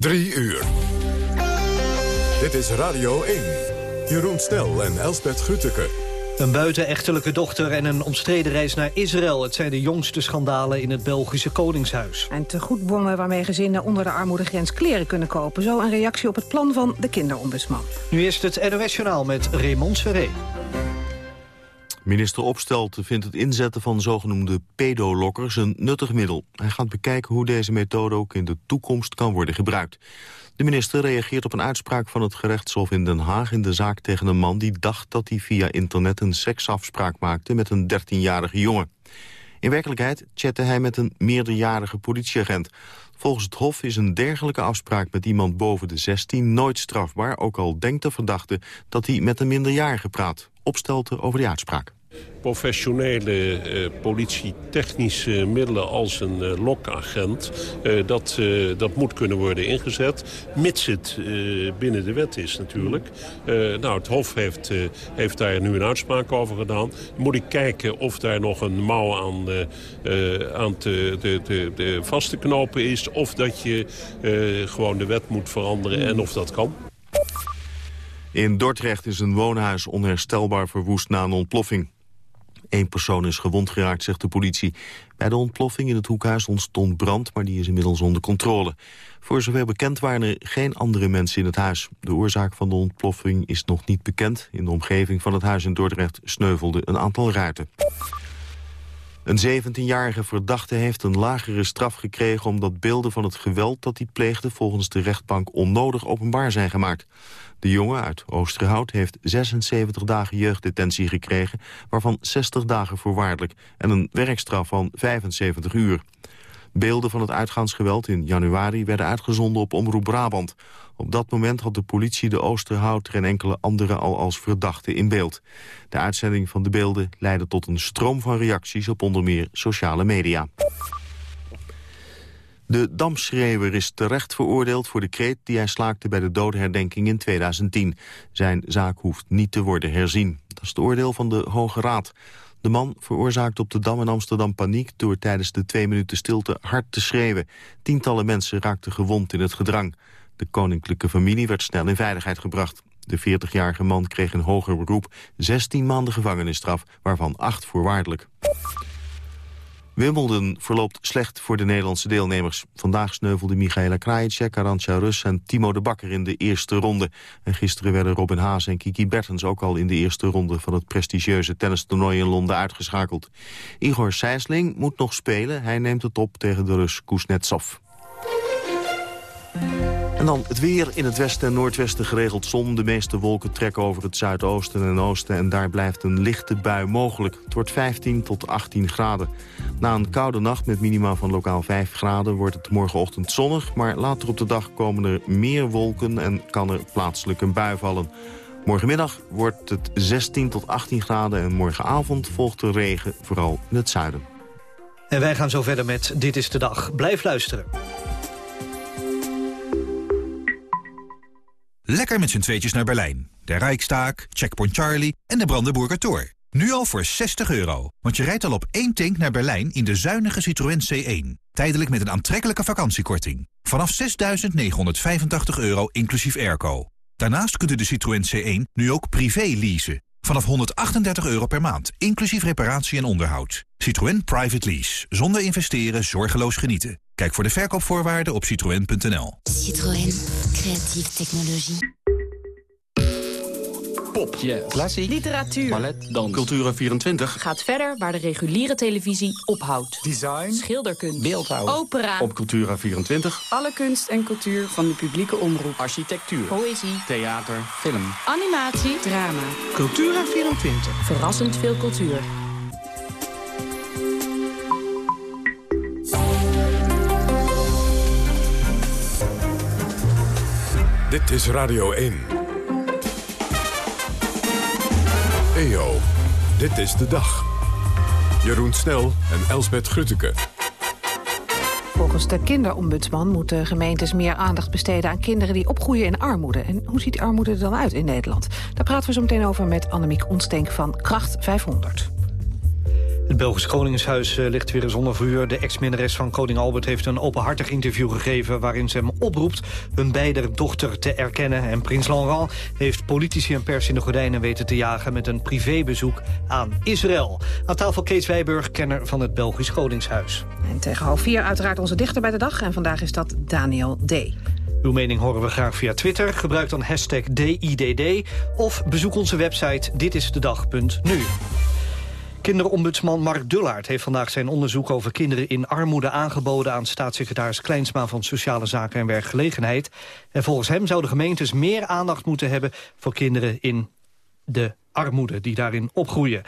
Drie uur. Dit is Radio 1. Jeroen Snel en Elsbeth Grütke. Een buitenechtelijke dochter en een omstreden reis naar Israël. Het zijn de jongste schandalen in het Belgische Koningshuis. En tegoedbonnen waarmee gezinnen onder de armoedegrens kleren kunnen kopen. Zo een reactie op het plan van de kinderombudsman. Nu is het NOS-journaal met Raymond Serré. Minister Opstelten vindt het inzetten van zogenoemde pedolokkers een nuttig middel. Hij gaat bekijken hoe deze methode ook in de toekomst kan worden gebruikt. De minister reageert op een uitspraak van het gerechtshof in Den Haag... in de zaak tegen een man die dacht dat hij via internet een seksafspraak maakte... met een 13-jarige jongen. In werkelijkheid chatte hij met een meerderjarige politieagent. Volgens het Hof is een dergelijke afspraak met iemand boven de 16 nooit strafbaar... ook al denkt de verdachte dat hij met een minderjarige praat. Opstelte over die uitspraak professionele eh, politietechnische middelen als een eh, lokagent... Eh, dat, eh, dat moet kunnen worden ingezet, mits het binnen de wet is natuurlijk. Nou, het Hof heeft, heeft daar nu een uitspraak over gedaan. Moet ik kijken of daar nog een mouw aan, aan te, de, de, de vast te knopen is... of dat je gewoon de wet moet veranderen en of dat kan. In Dordrecht is een woonhuis onherstelbaar verwoest na een ontploffing. Eén persoon is gewond geraakt, zegt de politie. Bij de ontploffing in het hoekhuis ontstond brand, maar die is inmiddels onder controle. Voor zover bekend waren er geen andere mensen in het huis. De oorzaak van de ontploffing is nog niet bekend. In de omgeving van het huis in Dordrecht sneuvelde een aantal ruiten. Een 17-jarige verdachte heeft een lagere straf gekregen... omdat beelden van het geweld dat hij pleegde... volgens de rechtbank onnodig openbaar zijn gemaakt. De jongen uit Oosterhout heeft 76 dagen jeugddetentie gekregen... waarvan 60 dagen voorwaardelijk en een werkstraf van 75 uur. Beelden van het uitgaansgeweld in januari werden uitgezonden op Omroep Brabant. Op dat moment had de politie de Oosterhouter en enkele anderen al als verdachten in beeld. De uitzending van de beelden leidde tot een stroom van reacties op onder meer sociale media. De damschreeuwer is terecht veroordeeld voor de kreet die hij slaakte bij de doodherdenking in 2010. Zijn zaak hoeft niet te worden herzien. Dat is het oordeel van de Hoge Raad. De man veroorzaakte op de Dam in Amsterdam paniek door tijdens de twee minuten stilte hard te schreeuwen. Tientallen mensen raakten gewond in het gedrang. De koninklijke familie werd snel in veiligheid gebracht. De 40-jarige man kreeg een hoger beroep 16 maanden gevangenisstraf, waarvan 8 voorwaardelijk. Wimbledon verloopt slecht voor de Nederlandse deelnemers. Vandaag sneuvelden Michaela Krajicek, Arantxa Rus en Timo de Bakker in de eerste ronde. En gisteren werden Robin Haas en Kiki Bertens ook al in de eerste ronde van het prestigieuze tennistoernooi in Londen uitgeschakeld. Igor Sijsling moet nog spelen. Hij neemt het op tegen de Rus Kuznetsov. En dan het weer in het westen en noordwesten geregeld zon. De meeste wolken trekken over het zuidoosten en oosten... en daar blijft een lichte bui mogelijk. Het wordt 15 tot 18 graden. Na een koude nacht met minima van lokaal 5 graden... wordt het morgenochtend zonnig, maar later op de dag komen er meer wolken... en kan er plaatselijk een bui vallen. Morgenmiddag wordt het 16 tot 18 graden... en morgenavond volgt de regen, vooral in het zuiden. En wij gaan zo verder met Dit is de Dag. Blijf luisteren. Lekker met z'n tweetjes naar Berlijn. De Rijkstaak, Checkpoint Charlie en de Brandenburger Tor. Nu al voor 60 euro. Want je rijdt al op één tank naar Berlijn in de zuinige Citroën C1. Tijdelijk met een aantrekkelijke vakantiekorting. Vanaf 6.985 euro inclusief airco. Daarnaast kunt u de Citroën C1 nu ook privé leasen. Vanaf 138 euro per maand, inclusief reparatie en onderhoud. Citroën Private Lease. Zonder investeren, zorgeloos genieten. Kijk voor de verkoopvoorwaarden op citroën.nl. Citroën. Creatieve technologie. Pop, klassiek, Literatuur. ballet, dans, Cultura24, Gaat verder waar de reguliere televisie ophoudt. design, Schilderkunst, beeldhouw. opera, Op Cultura24, alle kunst en cultuur van de publieke omroep. architectuur, Poëzie, theater, film. animatie, drama. Cultura24. Verrassend veel cultuur. Dit is Radio 1. EO, dit is de dag. Jeroen Snel en Elsbeth Grütke. Volgens de kinderombudsman moeten gemeentes meer aandacht besteden aan kinderen die opgroeien in armoede. En hoe ziet armoede er dan uit in Nederland? Daar praten we zo meteen over met Annemiek Onstenk van Kracht 500. Het Belgisch Koningshuis eh, ligt weer zonder vuur. De ex-minnares van koning Albert heeft een openhartig interview gegeven... waarin ze hem oproept hun beide dochter te erkennen. En prins Laurent heeft politici en pers in de gordijnen weten te jagen... met een privébezoek aan Israël. Aan tafel Kees Wijburg, kenner van het Belgisch Koningshuis. En tegen half vier uiteraard onze dichter bij de dag. En vandaag is dat Daniel D. Uw mening horen we graag via Twitter. Gebruik dan hashtag DIDD. Of bezoek onze website ditisdedag.nu. Kinderombudsman Mark Dullaert heeft vandaag zijn onderzoek over kinderen in armoede aangeboden aan staatssecretaris Kleinsma van Sociale Zaken en Werkgelegenheid. En volgens hem zouden gemeentes meer aandacht moeten hebben voor kinderen in de armoede die daarin opgroeien.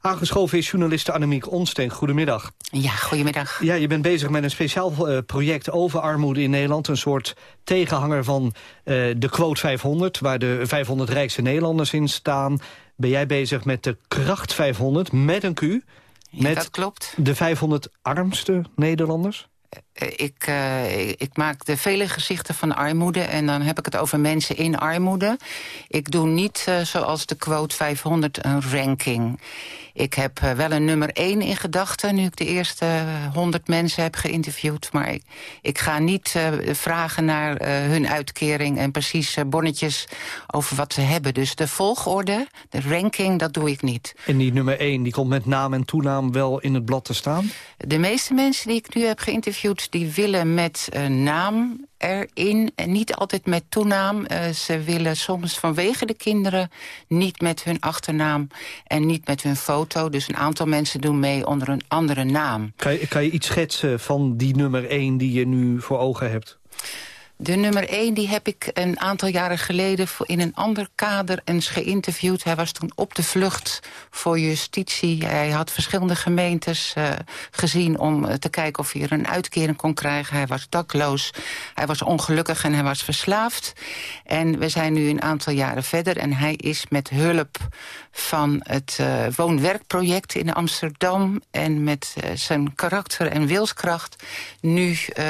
Aangeschoven is journaliste Annemiek Onsten. Goedemiddag. Ja, goedemiddag. Ja, je bent bezig met een speciaal uh, project over armoede in Nederland. Een soort tegenhanger van uh, de quote 500... waar de 500 rijkste Nederlanders in staan. Ben jij bezig met de kracht 500 met een Q? Ja, met dat klopt. de 500 armste Nederlanders? Uh, ik, uh, ik, maak de vele gezichten van armoede en dan heb ik het over mensen in armoede. Ik doe niet uh, zoals de quote 500 een ranking. Ik heb wel een nummer 1 in gedachten nu ik de eerste 100 mensen heb geïnterviewd. Maar ik, ik ga niet vragen naar hun uitkering en precies bonnetjes over wat ze hebben. Dus de volgorde, de ranking, dat doe ik niet. En die nummer 1 die komt met naam en toenaam wel in het blad te staan? De meeste mensen die ik nu heb geïnterviewd die willen met naam erin en niet altijd met toenaam. Uh, ze willen soms vanwege de kinderen niet met hun achternaam en niet met hun foto. Dus een aantal mensen doen mee onder een andere naam. Kan je, kan je iets schetsen van die nummer 1 die je nu voor ogen hebt? De nummer 1 die heb ik een aantal jaren geleden in een ander kader eens geïnterviewd. Hij was toen op de vlucht voor justitie. Hij had verschillende gemeentes uh, gezien om te kijken of hij er een uitkering kon krijgen. Hij was dakloos, hij was ongelukkig en hij was verslaafd. En we zijn nu een aantal jaren verder en hij is met hulp van het uh, woon-werkproject in Amsterdam... en met uh, zijn karakter en wilskracht. Nu uh,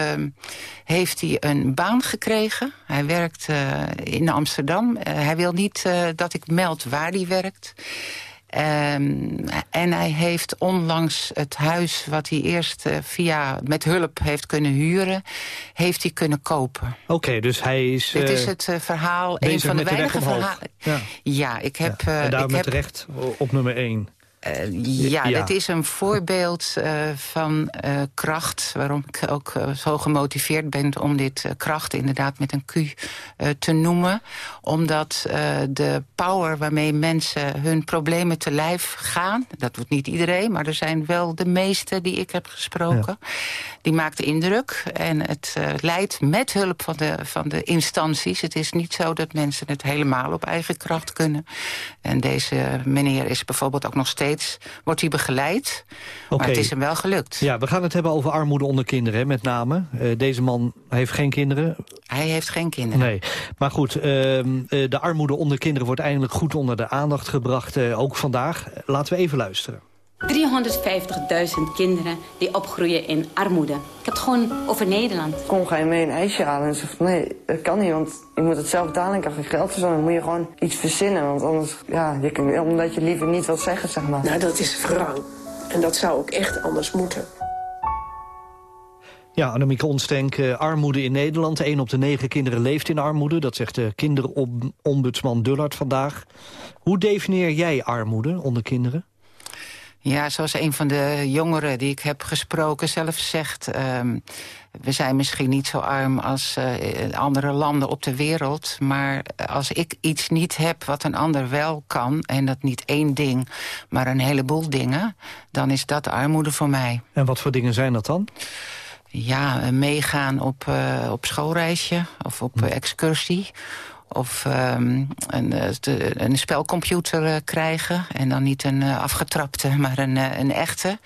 heeft hij een baan gekregen. Hij werkt uh, in Amsterdam. Hij wil niet dat ik meld waar hij werkt. Um, en hij heeft onlangs het huis wat hij eerst uh, via met hulp heeft kunnen huren, heeft hij kunnen kopen. Oké, okay, dus hij is. Dit is het uh, verhaal, een van de weinige verhalen. Ja. ja, ik heb. Ja. En daarom ik met heb, recht op nummer 1. Uh, ja, ja, dit is een voorbeeld uh, van uh, kracht... waarom ik ook zo gemotiveerd ben om dit kracht inderdaad met een Q te noemen. Omdat de power waarmee mensen hun problemen te lijf gaan... dat doet niet iedereen, maar er zijn wel de meeste die ik heb gesproken... Ja. die maakt indruk en het leidt met hulp van de, van de instanties. Het is niet zo dat mensen het helemaal op eigen kracht kunnen. En deze meneer is bijvoorbeeld ook nog steeds wordt hij begeleid. Okay. Maar het is hem wel gelukt. Ja, we gaan het hebben over armoede onder kinderen, met name. Uh, deze man heeft geen kinderen. Hij heeft geen kinderen. Nee, maar goed, uh, de armoede onder kinderen wordt eindelijk goed onder de aandacht gebracht. Uh, ook vandaag. Laten we even luisteren. 350.000 kinderen die opgroeien in armoede. Ik heb het gewoon over Nederland. Kom, ga je mee een ijsje halen? En ze van, nee, dat kan niet, want je moet het zelf betalen. Ik heb geen geld voor zo. Dan moet je gewoon iets verzinnen. Want anders, ja, je kan, omdat je liever niet wilt zeggen, zeg maar. Nou, dat is wrang. En dat zou ook echt anders moeten. Ja, Annemieke Onstenk, uh, armoede in Nederland. 1 op de 9 kinderen leeft in armoede. Dat zegt de kinderombudsman Dullard vandaag. Hoe definieer jij armoede onder kinderen? Ja, zoals een van de jongeren die ik heb gesproken zelf zegt... Um, we zijn misschien niet zo arm als uh, andere landen op de wereld... maar als ik iets niet heb wat een ander wel kan... en dat niet één ding, maar een heleboel dingen... dan is dat armoede voor mij. En wat voor dingen zijn dat dan? Ja, meegaan op, uh, op schoolreisje of op uh, excursie of um, een, een spelcomputer uh, krijgen. En dan niet een uh, afgetrapte, maar een, een echte.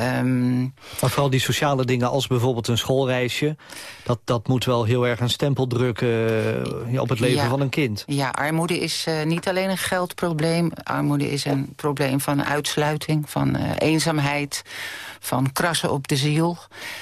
Um, maar vooral die sociale dingen als bijvoorbeeld een schoolreisje... dat, dat moet wel heel erg een stempel drukken op het leven ja, van een kind. Ja, armoede is niet alleen een geldprobleem. Armoede is een probleem van uitsluiting, van eenzaamheid van krassen op de ziel.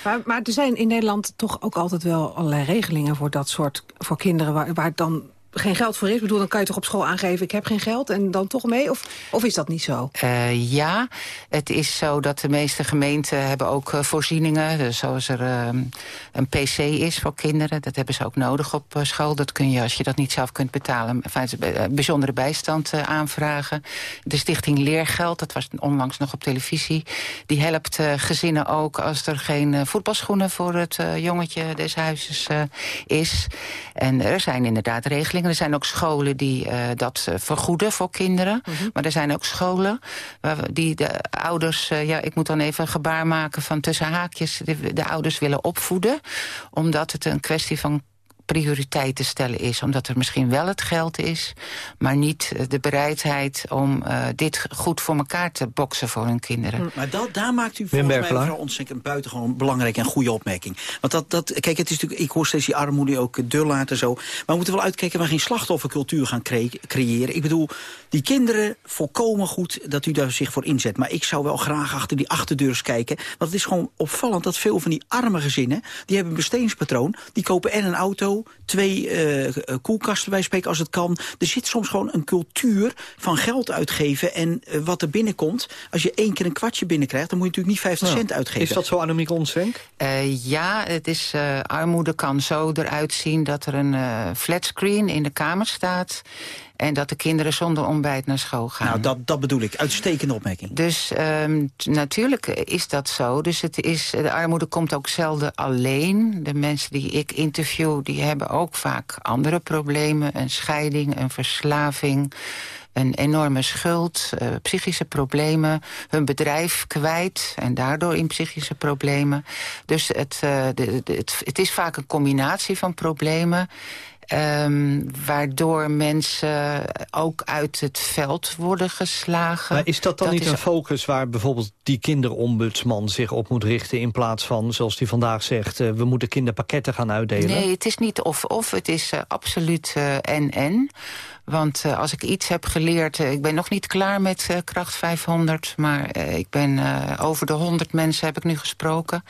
Maar, maar er zijn in Nederland toch ook altijd wel allerlei regelingen voor dat soort voor kinderen waar, waar dan geen geld voor is? Ik bedoel, dan kan je toch op school aangeven... ik heb geen geld en dan toch mee? Of, of is dat niet zo? Uh, ja, het is zo dat de meeste gemeenten hebben ook uh, voorzieningen. Dus zoals er uh, een pc is voor kinderen. Dat hebben ze ook nodig op uh, school. Dat kun je, als je dat niet zelf kunt betalen... Bijzondere bijstand aanvragen. De stichting Leergeld, dat was onlangs nog op televisie... die helpt gezinnen ook als er geen voetbalschoenen... voor het jongetje des huizes is. En er zijn inderdaad regelingen er zijn ook scholen die uh, dat uh, vergoeden voor kinderen. Mm -hmm. Maar er zijn ook scholen waar die de ouders... Uh, ja, ik moet dan even een gebaar maken van tussen haakjes... de, de ouders willen opvoeden. Omdat het een kwestie van prioriteiten stellen is. Omdat er misschien wel het geld is, maar niet de bereidheid om uh, dit goed voor elkaar te boksen voor hun kinderen. Maar dat, daar maakt u volgens mij mevrouw Onsink een buitengewoon belangrijke en goede opmerking. Want dat, dat, kijk, het is natuurlijk, ik hoor steeds die armoede ook dullaat en zo. Maar we moeten wel uitkijken waar geen slachtoffercultuur gaan cre creëren. Ik bedoel, die kinderen volkomen goed dat u daar zich voor inzet. Maar ik zou wel graag achter die achterdeurs kijken. Want het is gewoon opvallend dat veel van die arme gezinnen, die hebben een bestedingspatroon. Die kopen en een auto twee uh, koelkasten bij spreken als het kan. Er zit soms gewoon een cultuur van geld uitgeven en uh, wat er binnenkomt. Als je één keer een kwartje binnenkrijgt, dan moet je natuurlijk niet 50 ja. cent uitgeven. Is dat zo, Annemiek Onswenk? Uh, ja, het is, armoede kan zo eruit zien dat er een flatscreen in de kamer staat... En dat de kinderen zonder ontbijt naar school gaan. Nou, dat, dat bedoel ik. Uitstekende opmerking. Dus um, natuurlijk is dat zo. Dus het is, de armoede komt ook zelden alleen. De mensen die ik interview, die hebben ook vaak andere problemen. Een scheiding, een verslaving een enorme schuld, uh, psychische problemen, hun bedrijf kwijt en daardoor in psychische problemen. Dus het, uh, de, de, het, het is vaak een combinatie van problemen. Um, waardoor mensen ook uit het veld worden geslagen. Maar is dat dan dat niet is... een focus waar bijvoorbeeld die kinderombudsman zich op moet richten... in plaats van, zoals hij vandaag zegt, uh, we moeten kinderpakketten gaan uitdelen? Nee, het is niet of-of, het is uh, absoluut en-en. Want uh, als ik iets heb geleerd... Uh, ik ben nog niet klaar met uh, Kracht 500... maar ik ben over de 100 mensen heb ik nu gesproken.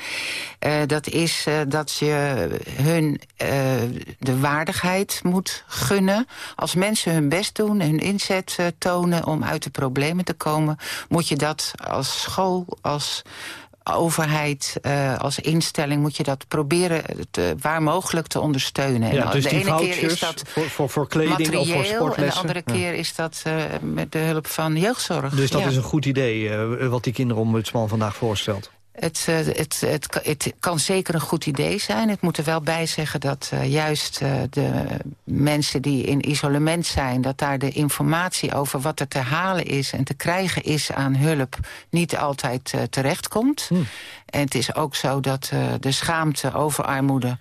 dat is dat je hun de waardigheid moet gunnen. Als mensen hun best doen, hun inzet tonen... om uit de problemen te komen... moet je dat als school, als overheid uh, als instelling moet je dat proberen te, waar mogelijk te ondersteunen. Ja, en dus de die ene keer is dat voor, voor, voor kleding materieel, of voor sportlessen? En de andere ja. keer is dat uh, met de hulp van jeugdzorg. Dus dat ja. is een goed idee uh, wat die kinderombudsman vandaag voorstelt? Het, uh, het, het, het, kan zeker een goed idee zijn. Het moet er wel bij zeggen dat uh, juist uh, de mensen die in isolement zijn... dat daar de informatie over wat er te halen is en te krijgen is aan hulp... niet altijd terechtkomt. Hm. En het is ook zo dat de schaamte over armoede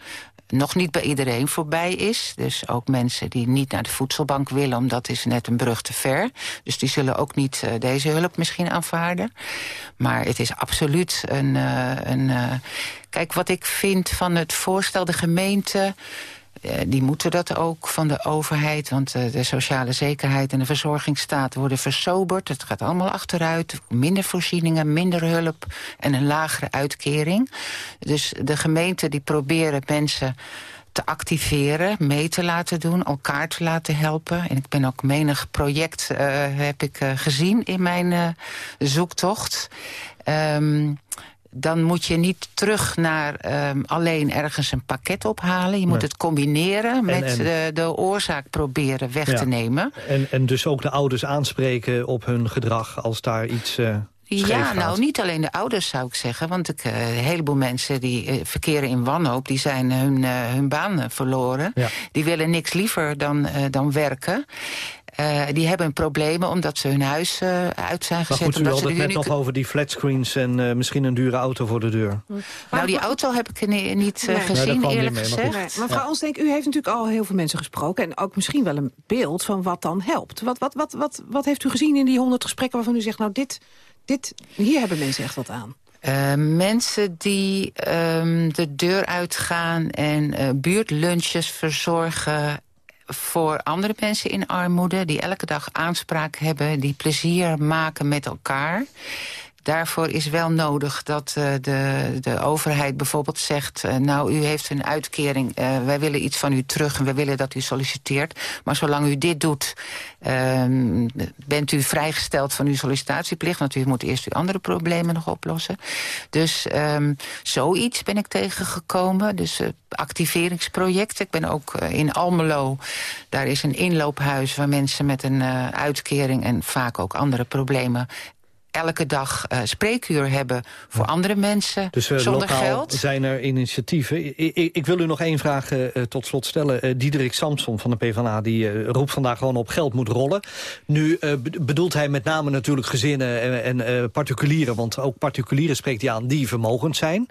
nog niet bij iedereen voorbij is. Dus ook mensen die niet naar de voedselbank willen... omdat is net een brug te ver. Dus die zullen ook niet uh, deze hulp misschien aanvaarden. Maar het is absoluut een... Uh, een uh, kijk, wat ik vind van het voorstel... de gemeente... Uh, die moeten dat ook van de overheid. Want uh, de sociale zekerheid en de verzorgingsstaat worden versoberd. Het gaat allemaal achteruit. Minder voorzieningen, minder hulp en een lagere uitkering. Dus de gemeenten die proberen mensen te activeren, mee te laten doen, elkaar te laten helpen. En ik ben ook menig project uh, heb ik gezien in mijn zoektocht. Um, dan moet je niet terug naar um, alleen ergens een pakket ophalen. Je moet Nee. het combineren met en- De, de oorzaak proberen weg Ja. te nemen. En, en dus ook de ouders aanspreken op hun gedrag als daar iets uh, Ja, nou niet alleen de ouders zou ik zeggen. Want ik, uh, een heleboel mensen die uh, verkeren in wanhoop... die zijn hun, uh, hun baan verloren. Ja. Die willen niks liever dan, dan werken. Uh, die hebben problemen omdat ze hun huis uh, uit zijn Maar gezet. goed, u omdat had ze het net nog over die flatscreens en uh, misschien een dure auto voor de deur. Nou, die auto heb ik ni- niet uh, Nee. Gezien, eerlijk niet mee, maar gezegd. Nee, maar mevrouw Ja. Onsdenk, u heeft natuurlijk al heel veel mensen gesproken... en ook misschien wel een beeld van wat dan helpt. Wat, wat, wat, wat, wat heeft u gezien in die honderd gesprekken waarvan u zegt... nou, dit, dit, hier hebben mensen echt wat aan? Uh, mensen die um, de deur uitgaan en uh, buurtlunches verzorgen voor andere mensen in armoede... die elke dag aanspraak hebben, die plezier maken met elkaar... daarvoor is wel nodig dat uh, de, de overheid bijvoorbeeld zegt... Uh, nou, u heeft een uitkering, uh, wij willen iets van u terug... en we willen dat u solliciteert. Maar zolang u dit doet, ehm, bent u vrijgesteld van uw sollicitatieplicht... want u moet eerst uw andere problemen nog oplossen. Dus um, zoiets ben ik tegengekomen. Dus activeringsproject. Ik ben ook in Almelo, daar is een inloophuis... waar mensen met een uitkering en vaak ook andere problemen elke dag uh, spreekuur hebben voor andere mensen dus, uh, zonder geld. zijn er initiatieven. Ik, ik, ik wil u nog één vraag uh, tot slot stellen. Diederik Samson van de PvdA die roept vandaag gewoon op geld moet rollen. Nu bedoelt hij met name natuurlijk gezinnen en, en particulieren... want ook particulieren spreekt hij aan die vermogend zijn.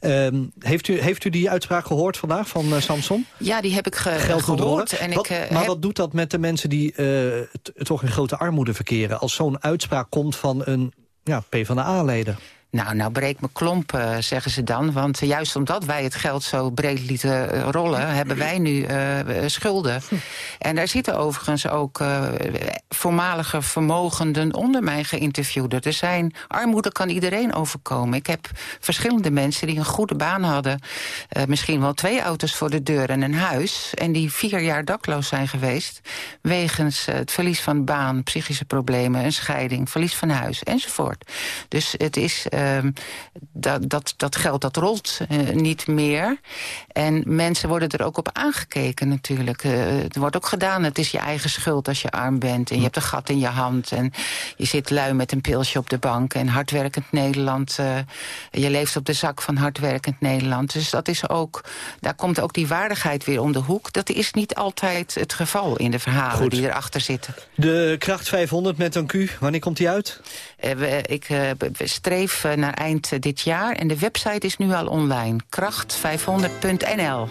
Ehm, heeft, u, heeft u die uitspraak gehoord vandaag van Samson? Ja, die heb ik ge geld gehoord. En wat, ik, maar heb... wat doet dat met de mensen die toch in grote armoede verkeren... als zo'n uitspraak komt van een ja, PvdA-leden. Nou, nou breek me klomp, uh, zeggen ze dan. Want juist omdat wij het geld zo breed lieten uh, rollen... hebben wij nu uh, schulden. En daar zitten overigens ook voormalige vermogenden onder mij geïnterviewd. Er zijn, armoede kan iedereen overkomen. Ik heb verschillende mensen die een goede baan hadden. misschien wel twee auto's voor de deur en een huis. En die vier jaar dakloos zijn geweest. Wegens het verlies van baan, psychische problemen, een scheiding... verlies van huis enzovoort. Dus het is... Uh, dat, dat, dat geld dat rolt uh, niet meer. En mensen worden er ook op aangekeken natuurlijk. Uh, het wordt ook gedaan, het is je eigen schuld als je arm bent. En je hebt een gat in je hand. En je zit lui met een pilsje op de bank. En hardwerkend Nederland. Uh, je leeft op de zak van hardwerkend Nederland. Dus dat is ook, daar komt ook die waardigheid weer om de hoek. Dat is niet altijd het geval in de verhalen Goed. die erachter zitten. De kracht 500 met een Q, wanneer komt die uit? We, ik streef naar eind dit jaar. En de website is nu al online. Kracht500.nl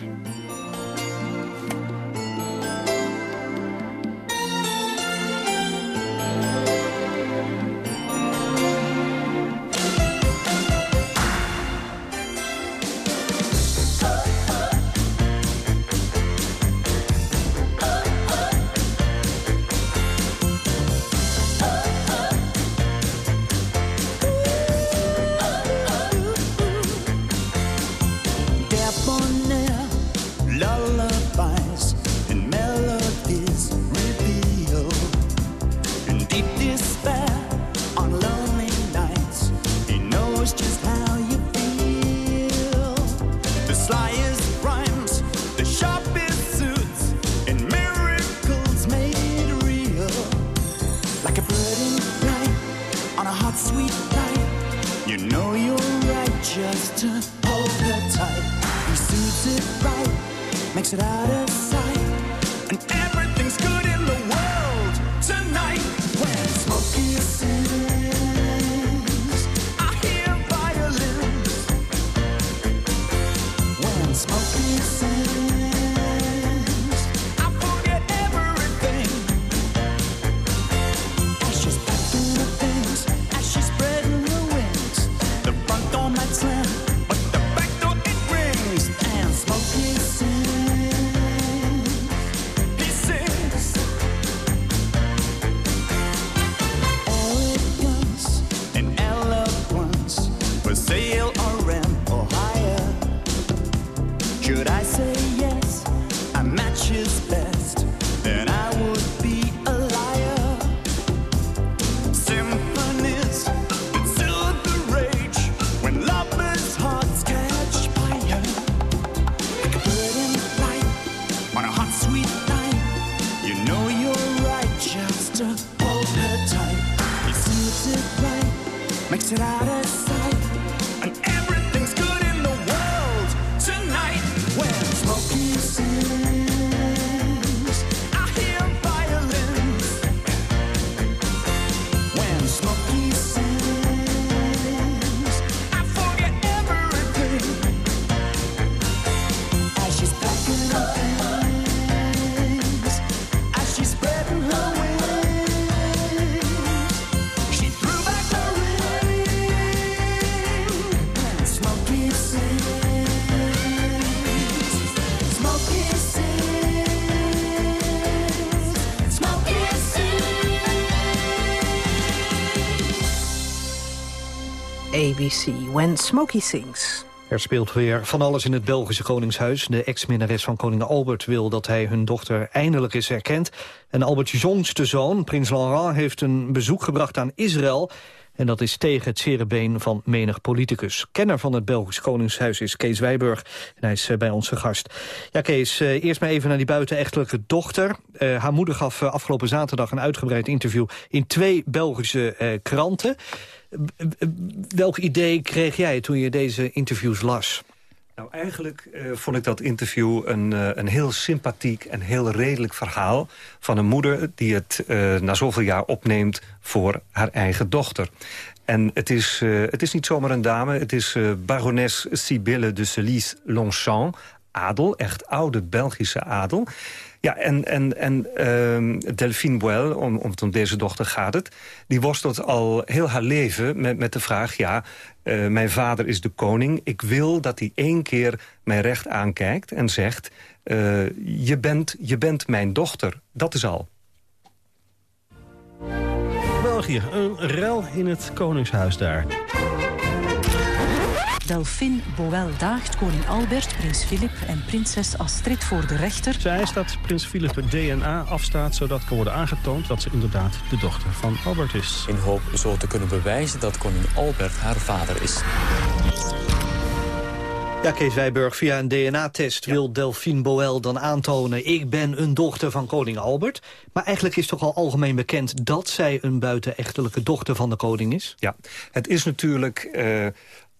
When Smokey Sings. Er speelt weer van alles in het Belgische Koningshuis. De ex-minnares van koning Albert wil dat hij hun dochter eindelijk is erkend. En Albert's jongste zoon, prins Laurent, heeft een bezoek gebracht aan Israël. En dat is tegen het zere van menig politicus. Kenner van het Belgisch Koningshuis is Kees Wijburg. En hij is eh, bij ons gast. Ja, Kees, eh, eerst maar even naar die buitenechtelijke dochter. Uh, haar moeder gaf afgelopen zaterdag een uitgebreid interview... in twee Belgische kranten. Welk idee kreeg jij toen je deze interviews las? Nou, eigenlijk uh, vond ik dat interview een, uh, een heel sympathiek en heel redelijk verhaal... van een moeder die het uh, na zoveel jaar opneemt voor haar eigen dochter. En het is, het is niet zomaar een dame, het is barones Sibylle de Celis-Longchamp... adel, echt oude Belgische adel... Ja, en, en, en uh, Delphine Boel, om, om, deze dochter gaat het... die worstelt al heel haar leven met, met de vraag... ja, uh, mijn vader is de koning. Ik wil dat hij één keer mijn recht aankijkt en zegt... Uh, je, bent, je bent mijn dochter. Dat is al. België, een rel in het koningshuis daar. Delphine Boel daagt koning Albert, prins Filip en prinses Astrid voor de rechter. Zij eist dat prins Filip het DNA afstaat... zodat kan worden aangetoond dat ze inderdaad de dochter van Albert is. In hoop zo te kunnen bewijzen dat koning Albert haar vader is. Ja, Kees Wijburg, via een DNA-test wil Delphine Boel dan aantonen... ik ben een dochter van koning Albert. Maar eigenlijk is toch al algemeen bekend... dat zij een buitenechtelijke dochter van de koning is? Ja, het is natuurlijk... Uh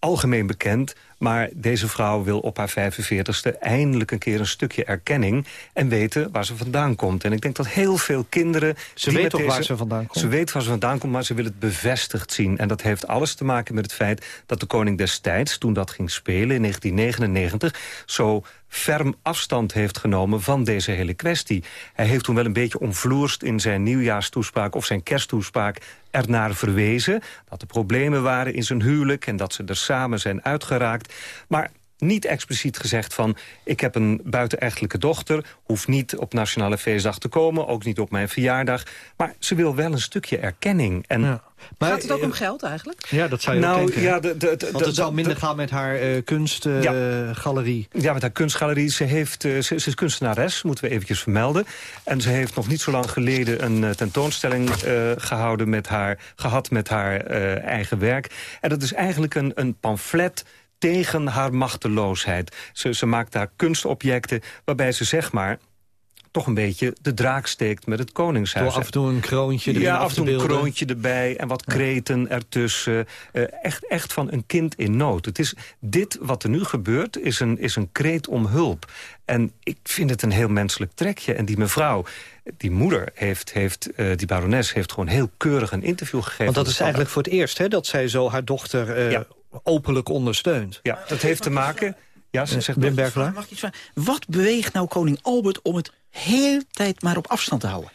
algemeen bekend. Maar deze vrouw wil op haar 45ste eindelijk een keer een stukje erkenning... en weten waar ze vandaan komt. En ik denk dat heel veel kinderen... Ze weten toch waar ze vandaan komt? Ze weet waar ze vandaan komt, maar ze wil het bevestigd zien. En dat heeft alles te maken met het feit dat de koning destijds... toen dat ging spelen in 1999... zo ferm afstand heeft genomen van deze hele kwestie. Hij heeft toen wel een beetje omvloerst in zijn nieuwjaarstoespraak... of zijn kersttoespraak ernaar verwezen... dat er problemen waren in zijn huwelijk... en dat ze er samen zijn uitgeraakt. Maar niet expliciet gezegd van... ik heb een buitenechtelijke dochter, hoeft niet op Nationale Feestdag te komen... ook niet op mijn verjaardag. Maar ze wil wel een stukje erkenning. En. Maar, Gaat het ook om geld eigenlijk? Ja, dat zou je nou, denken. Ja, de, de, Want het zal minder gaan met haar uh, kunstgalerie. Uh, ja. ja. met haar kunstgalerie. Ze, heeft, uh, ze, ze, is kunstenares, moeten we eventjes vermelden. En ze heeft nog niet zo lang geleden een tentoonstelling gehouden met haar, gehad met haar eigen werk. En dat is eigenlijk een, een pamflet tegen haar machteloosheid. Ze, ze maakt daar kunstobjecten waarbij ze zeg maar toch een beetje de draak steekt met het Koningshuis. Door af en toe een kroontje erbij Ja, af en toe een kroontje erbij en wat kreten ertussen. Uh, echt, echt van een kind in nood. Het is, dit wat er nu gebeurt is een, is een kreet om hulp. En ik vind het een heel menselijk trekje. En die mevrouw, die moeder, heeft, heeft, uh, die barones... heeft gewoon heel keurig een interview gegeven. Want dat is eigenlijk voor het eerst hè, dat zij zo haar dochter... Uh, ja openlijk ondersteunt. Ja, dat heeft te maken... Ja, ze zegt Wim Bergelaar. Mag ik iets Wat beweegt nou koning Albert om het heel tijd maar op afstand te houden?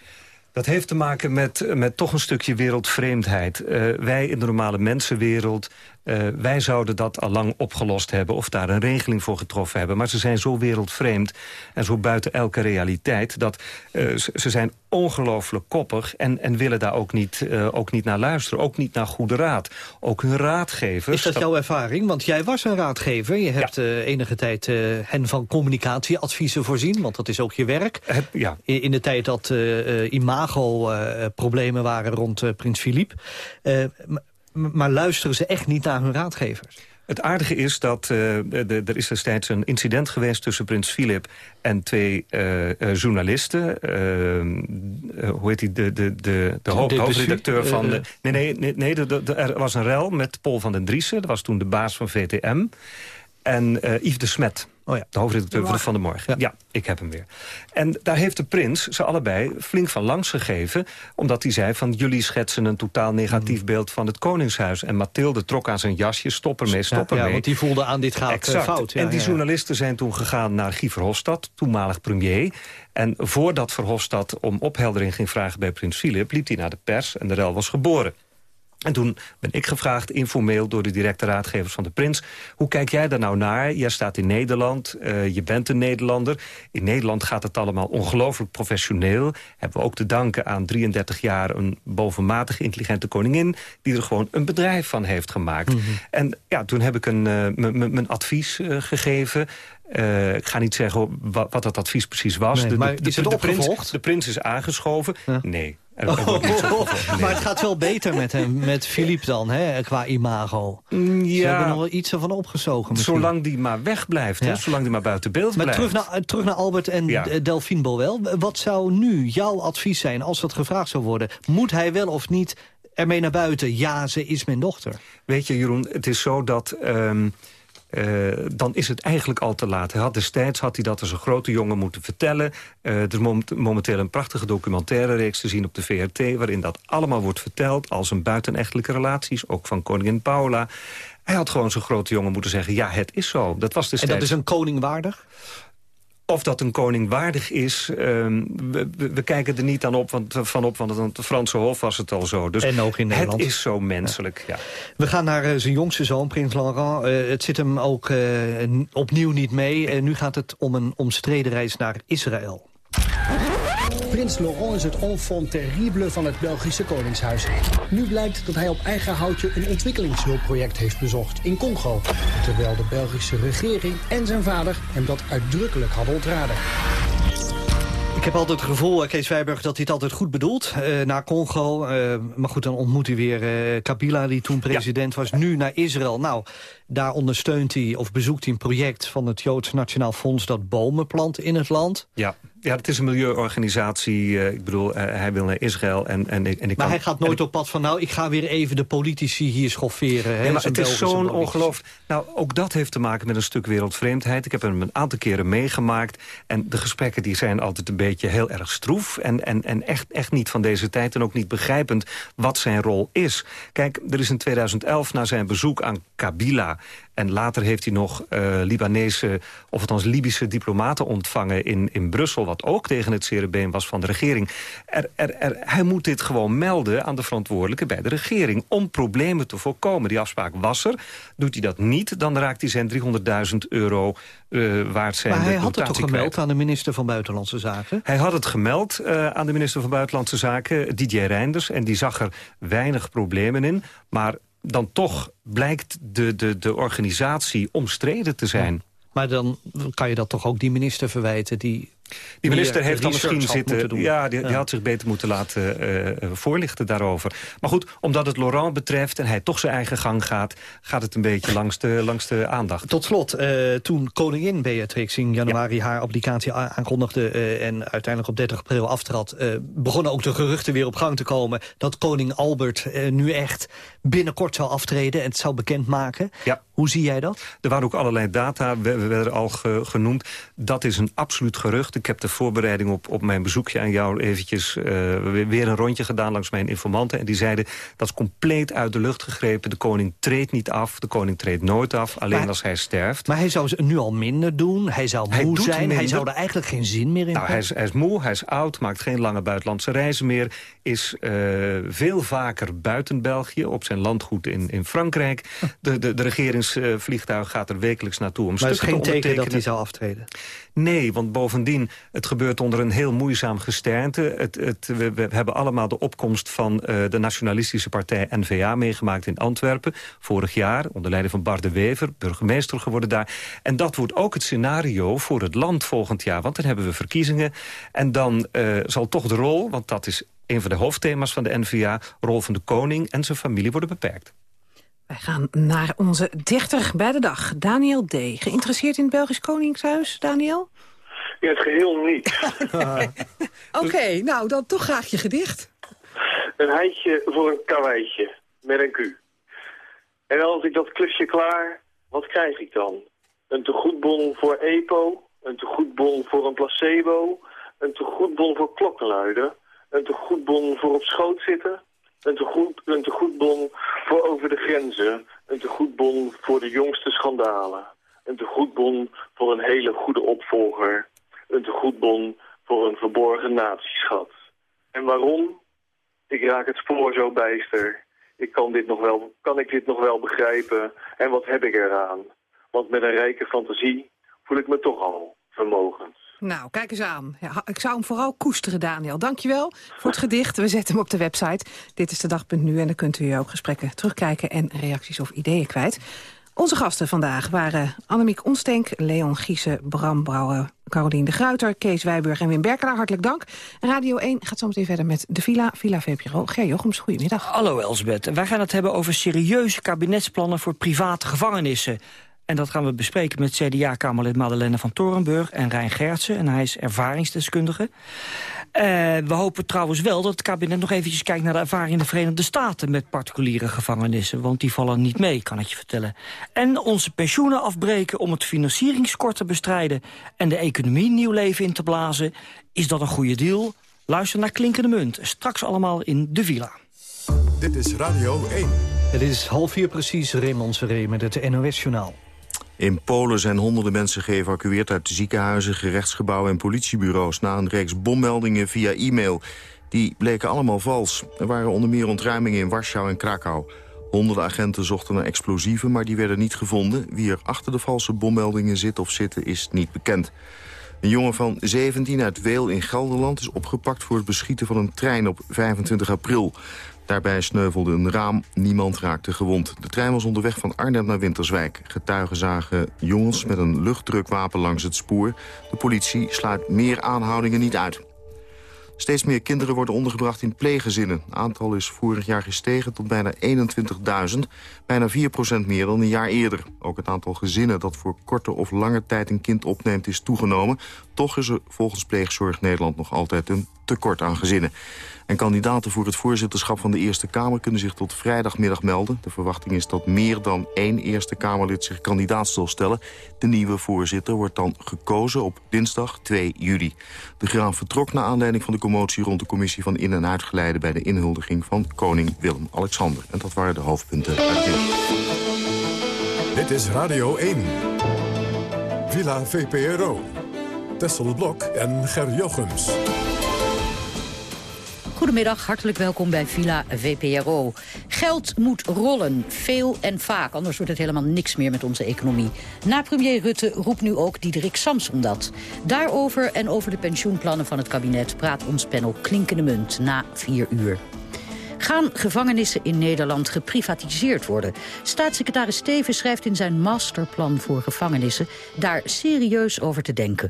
Dat heeft te maken met, met toch een stukje wereldvreemdheid. Uh, wij in de normale mensenwereld uh, wij zouden dat al lang opgelost hebben... of daar een regeling voor getroffen hebben. Maar ze zijn zo wereldvreemd en zo buiten elke realiteit... dat uh, ze zijn ongelooflijk koppig en, en willen daar ook niet, uh, ook niet naar luisteren. Ook niet naar goede raad. Ook hun raadgevers... Is dat jouw ervaring? Want jij was een raadgever. Je hebt ja. enige tijd hen van communicatieadviezen voorzien. Want dat is ook je werk. Het, ja. in, in, de tijd dat imago-problemen waren rond prins Philippe maar luisteren ze echt niet naar hun raadgevers? Het aardige is dat uh, de, er is destijds een incident geweest tussen prins Philip en twee uh, uh, journalisten. hoe heet hij? De, de, de, de, ho hoofdredacteur van... De, nee, nee, nee, nee de, de, er was een rel met Paul van den Driessen. Dat was toen de baas van VTM. En Yves de Smet. Oh ja. De hoofdredacteur van, van de Morgen. Ja. ja. ik heb hem weer. En daar heeft de prins ze allebei flink van langs gegeven... omdat hij zei van jullie schetsen een totaal negatief mm. beeld van het Koningshuis. En Mathilde trok aan zijn jasje, stop ermee, stop ermee. Ja, want die voelde aan dit gaat exact. fout. Ja, en die journalisten zijn toen gegaan naar Guy Verhofstadt, toenmalig premier... En voordat Verhofstadt om opheldering ging vragen bij prins Philip... liep hij naar de pers en de rel was geboren. En toen ben ik gevraagd, informeel, door de directe raadgevers van de prins... hoe kijk jij daar nou naar? Jij staat in Nederland, eh, je bent een Nederlander. In Nederland gaat het allemaal ongelooflijk professioneel. Hebben we ook te danken aan 33 jaar een bovenmatig intelligente koningin... die er gewoon een bedrijf van heeft gemaakt. Mhm. En ja, toen heb ik een, eh, mijn advies eh, gegeven... Ik ga niet zeggen wat, wat dat advies precies was. Nee, maar is het prins, opgevolgd? de prins is aangeschoven. Nee. Er, er. Nee. Maar het gaat wel beter met hem, met Philippe dan, hè, qua imago. Ze ja. hebben nog wel iets ervan opgezogen misschien. Zolang die maar wegblijft, hè? Ja. zolang die maar buiten beeld Maar blijft. terug naar, terug naar Albert en Ja. eh, Delphine Boel. Wat zou nu jouw advies zijn als dat gevraagd zou worden? Moet hij wel of niet ermee naar buiten? Ja, ze is mijn dochter. Weet je, Jeroen, het is zo dat... ehm, eh, dan is het eigenlijk al te laat. Hij had destijds had hij dat als een grote jongen moeten vertellen. Eh, er is mom- momenteel een prachtige documentaire reeks te zien op de VRT... waarin dat allemaal wordt verteld als een buitenechtelijke relaties. Ook van koningin Paula. Hij had gewoon zo'n grote jongen moeten zeggen... ja, het is zo. Dat was En destijds... dat is een koning waardig? Of dat een koning waardig is, ehm, we, kijken er niet aan op, want, van op, want de Franse Hof was het al zo. Dus En ook in Nederland. Het is zo menselijk, ja. We gaan naar eh, zijn jongste zoon, prins Laurent. Eh, het zit hem ook eh, opnieuw niet mee. Nu gaat het om een omstreden reis naar Israël. Prins Laurent is het enfant terrible van het Belgische Koningshuis. Nu blijkt dat hij op eigen houtje een ontwikkelingshulpproject heeft bezocht in Congo. Terwijl de Belgische regering en zijn vader hem dat uitdrukkelijk hadden ontraden. Ik heb altijd het gevoel, eh, Kees Wijberg, dat hij het altijd goed bedoelt. eh, naar Congo. eh, maar goed, dan ontmoet hij weer eh, Kabila, die toen president was. Nu naar Israël. Nou, daar ondersteunt hij of bezoekt hij een project van het Joods Nationaal Fonds... dat bomen plant in het land. Ja, ja het is een milieuorganisatie. eh, ik bedoel, eh, hij wil naar Israël en, en, ik- en ik Maar kan- hij gaat nooit op pad van, nou, ik ga weer even de politici hier schofferen. Hè, Nee, maar het is zo'n lobby's. ongeloof. Nou, ook dat heeft te maken met een stuk wereldvreemdheid. Ik heb hem een aantal keren meegemaakt. En de gesprekken die zijn altijd een beetje heel erg stroef. En, en, en echt, echt niet van deze tijd. En ook niet begrijpend wat zijn rol is. Kijk, er is in 2011 na zijn bezoek aan Kabila... en later heeft hij nog eh, Libanese, of althans Libische diplomaten ontvangen in, in Brussel... wat ook tegen het zere was van de regering. Er, er, er, hij moet dit gewoon melden aan de verantwoordelijke bij de regering... om problemen te voorkomen. Die afspraak was er. Doet hij dat niet, dan raakt hij zijn 300.000 euro eh waard zijn Maar hij had het toch gemeld kwijt. aan de minister van Buitenlandse Zaken? Hij had het gemeld eh, aan de minister van Buitenlandse Zaken, Didier Reinders. En die zag er weinig problemen in. Maar dan toch blijkt de, de, de organisatie omstreden te zijn. Maar dan kan je dat toch ook die minister verwijten... die Die minister heeft dan misschien zitten... Ja, die, die had zich beter moeten laten eh, eh, voorlichten daarover. Maar goed, omdat het Laurent betreft en hij toch zijn eigen gang gaat... gaat het een beetje langs de, langs de aandacht. Tot slot, eh, toen koningin Beatrix in januari haar applicatie aankondigde... en uiteindelijk op 30 april aftrad... begonnen ook de geruchten weer op gang te komen... dat koning Albert nu echt binnenkort zou aftreden... en het zou bekendmaken. Ja. Hoe zie jij dat? Er waren ook allerlei data, we, we werden al ge- genoemd. Dat is een absoluut gerucht. Ik heb de voorbereiding op, op mijn bezoekje aan jou eventjes... eh, weer- een rondje gedaan langs mijn informanten. En die zeiden, dat is compleet uit de lucht gegrepen. De koning treedt niet af, de koning treedt nooit af. Alleen Maar- als hij sterft. Maar hij zou nu al minder doen. Hij zou moe zijn. Hij zou er eigenlijk geen zin meer in Nou, hij, hebben. is, hij is moe, hij is oud, maakt geen lange buitenlandse reizen meer... is eh, veel vaker buiten België, op zijn landgoed in, in Frankrijk. De, de, de regeringsvliegtuig gaat er wekelijks naartoe om Maar het is geen te teken dat hij zou aftreden. Nee, want bovendien, het gebeurt onder een heel moeizaam gesternte. Het, het, we, we hebben allemaal de opkomst van eh, de nationalistische partij N-VA meegemaakt in Antwerpen. Vorig jaar, onder leiding van Bart de Wever, burgemeester geworden daar. En dat wordt ook het scenario voor het land volgend jaar. Want dan hebben we verkiezingen. En dan eh, zal toch de rol, want dat is een van de hoofdthema's van de N-VA... rol van de koning en zijn familie worden beperkt. Wij gaan naar onze dichter bij de dag, Daniel D. Geïnteresseerd in het Belgisch Koningshuis, Daniel? In het geheel niet. Oké, nou dan toch graag je gedicht. Een heitje voor een karweitje, met een Q. En als ik dat klusje klaar, wat krijg ik dan? Een tegoedbon voor EPO, een tegoedbon voor een placebo, een tegoedbon voor klokkenluiden, een tegoedbon voor op schoot zitten, een, tegoed, een tegoedbon voor over de grenzen, een tegoedbon voor de jongste schandalen, een tegoedbon voor een hele goede opvolger, een tegoedbon voor een verborgen natieschat. En waarom? Ik raak het spoor zo bijster. ik kan, dit nog wel, kan ik dit nog wel begrijpen en wat heb ik eraan? Want met een rijke fantasie voel ik me toch al vermogend. Nou, kijk eens aan. Ja, ik zou hem vooral koesteren, Daniel. Dankjewel voor het gedicht. We zetten hem op de website. Dit is de dag.nu en dan kunt u ook gesprekken terugkijken... en reacties of ideeën kwijt. Onze gasten vandaag waren Annemiek Onstenk, Leon Giese, Bram Brouwer, Carolien de Gruiter, Kees Wijburg en Wim Berkelaar. Hartelijk dank. Radio 1 gaat zo meteen verder met de Villa, Villa VPRO. Ger Jochems, goedemiddag. Hallo Elsbeth. Wij gaan het hebben over serieuze kabinetsplannen voor private gevangenissen. En dat gaan we bespreken met CDA-kamerlid Madeleine van Torenburg en Rijn Gertsen. En hij is ervaringsdeskundige. Uh, we hopen trouwens wel dat het kabinet nog eventjes kijkt naar de ervaring in de Verenigde Staten met particuliere gevangenissen. Want die vallen niet mee, kan ik je vertellen. En onze pensioenen afbreken om het financieringskort te bestrijden en de economie nieuw leven in te blazen. Is dat een goede deal? Luister naar Klinkende Munt. Straks allemaal in de villa. Dit is Radio 1. Het is half vier precies, Raymond Seré met het NOS-journaal. In Polen zijn honderden mensen geëvacueerd uit ziekenhuizen, gerechtsgebouwen en politiebureaus na een reeks bommeldingen via e-mail. Die bleken allemaal vals. Er waren onder meer ontruimingen in Warschau en Krakau. Honderden agenten zochten naar explosieven, maar die werden niet gevonden. Wie er achter de valse bommeldingen zit of zitten is niet bekend. Een jongen van 17 uit Weel in Gelderland is opgepakt voor het beschieten van een trein op 25 april. Daarbij sneuvelde een raam, niemand raakte gewond. De trein was onderweg van Arnhem naar Winterswijk. Getuigen zagen jongens met een luchtdrukwapen langs het spoor. De politie sluit meer aanhoudingen niet uit. Steeds meer kinderen worden ondergebracht in pleeggezinnen. Het aantal is vorig jaar gestegen tot bijna 21.000. Bijna 4% meer dan een jaar eerder. Ook het aantal gezinnen dat voor korte of lange tijd een kind opneemt is toegenomen. Toch is er volgens Pleegzorg Nederland nog altijd een tekort aan gezinnen. En kandidaten voor het voorzitterschap van de Eerste Kamer... kunnen zich tot vrijdagmiddag melden. De verwachting is dat meer dan één Eerste Kamerlid zich kandidaat zal stellen. De nieuwe voorzitter wordt dan gekozen op dinsdag 2 juli. De graaf vertrok naar aanleiding van de commotie... rond de commissie van in- en uitgeleide... bij de inhuldiging van koning Willem-Alexander. En dat waren de hoofdpunten uit Dit is Radio 1. Villa VPRO. Tessel Blok en Ger Jochems. Goedemiddag, hartelijk welkom bij Villa VPRO. Geld moet rollen, veel en vaak, anders wordt het helemaal niks meer met onze economie. Na premier Rutte roept nu ook Diederik Samson dat. Daarover en over de pensioenplannen van het kabinet praat ons panel Klinkende Munt na vier uur. Gaan gevangenissen in Nederland geprivatiseerd worden? Staatssecretaris Steven schrijft in zijn masterplan voor gevangenissen... daar serieus over te denken.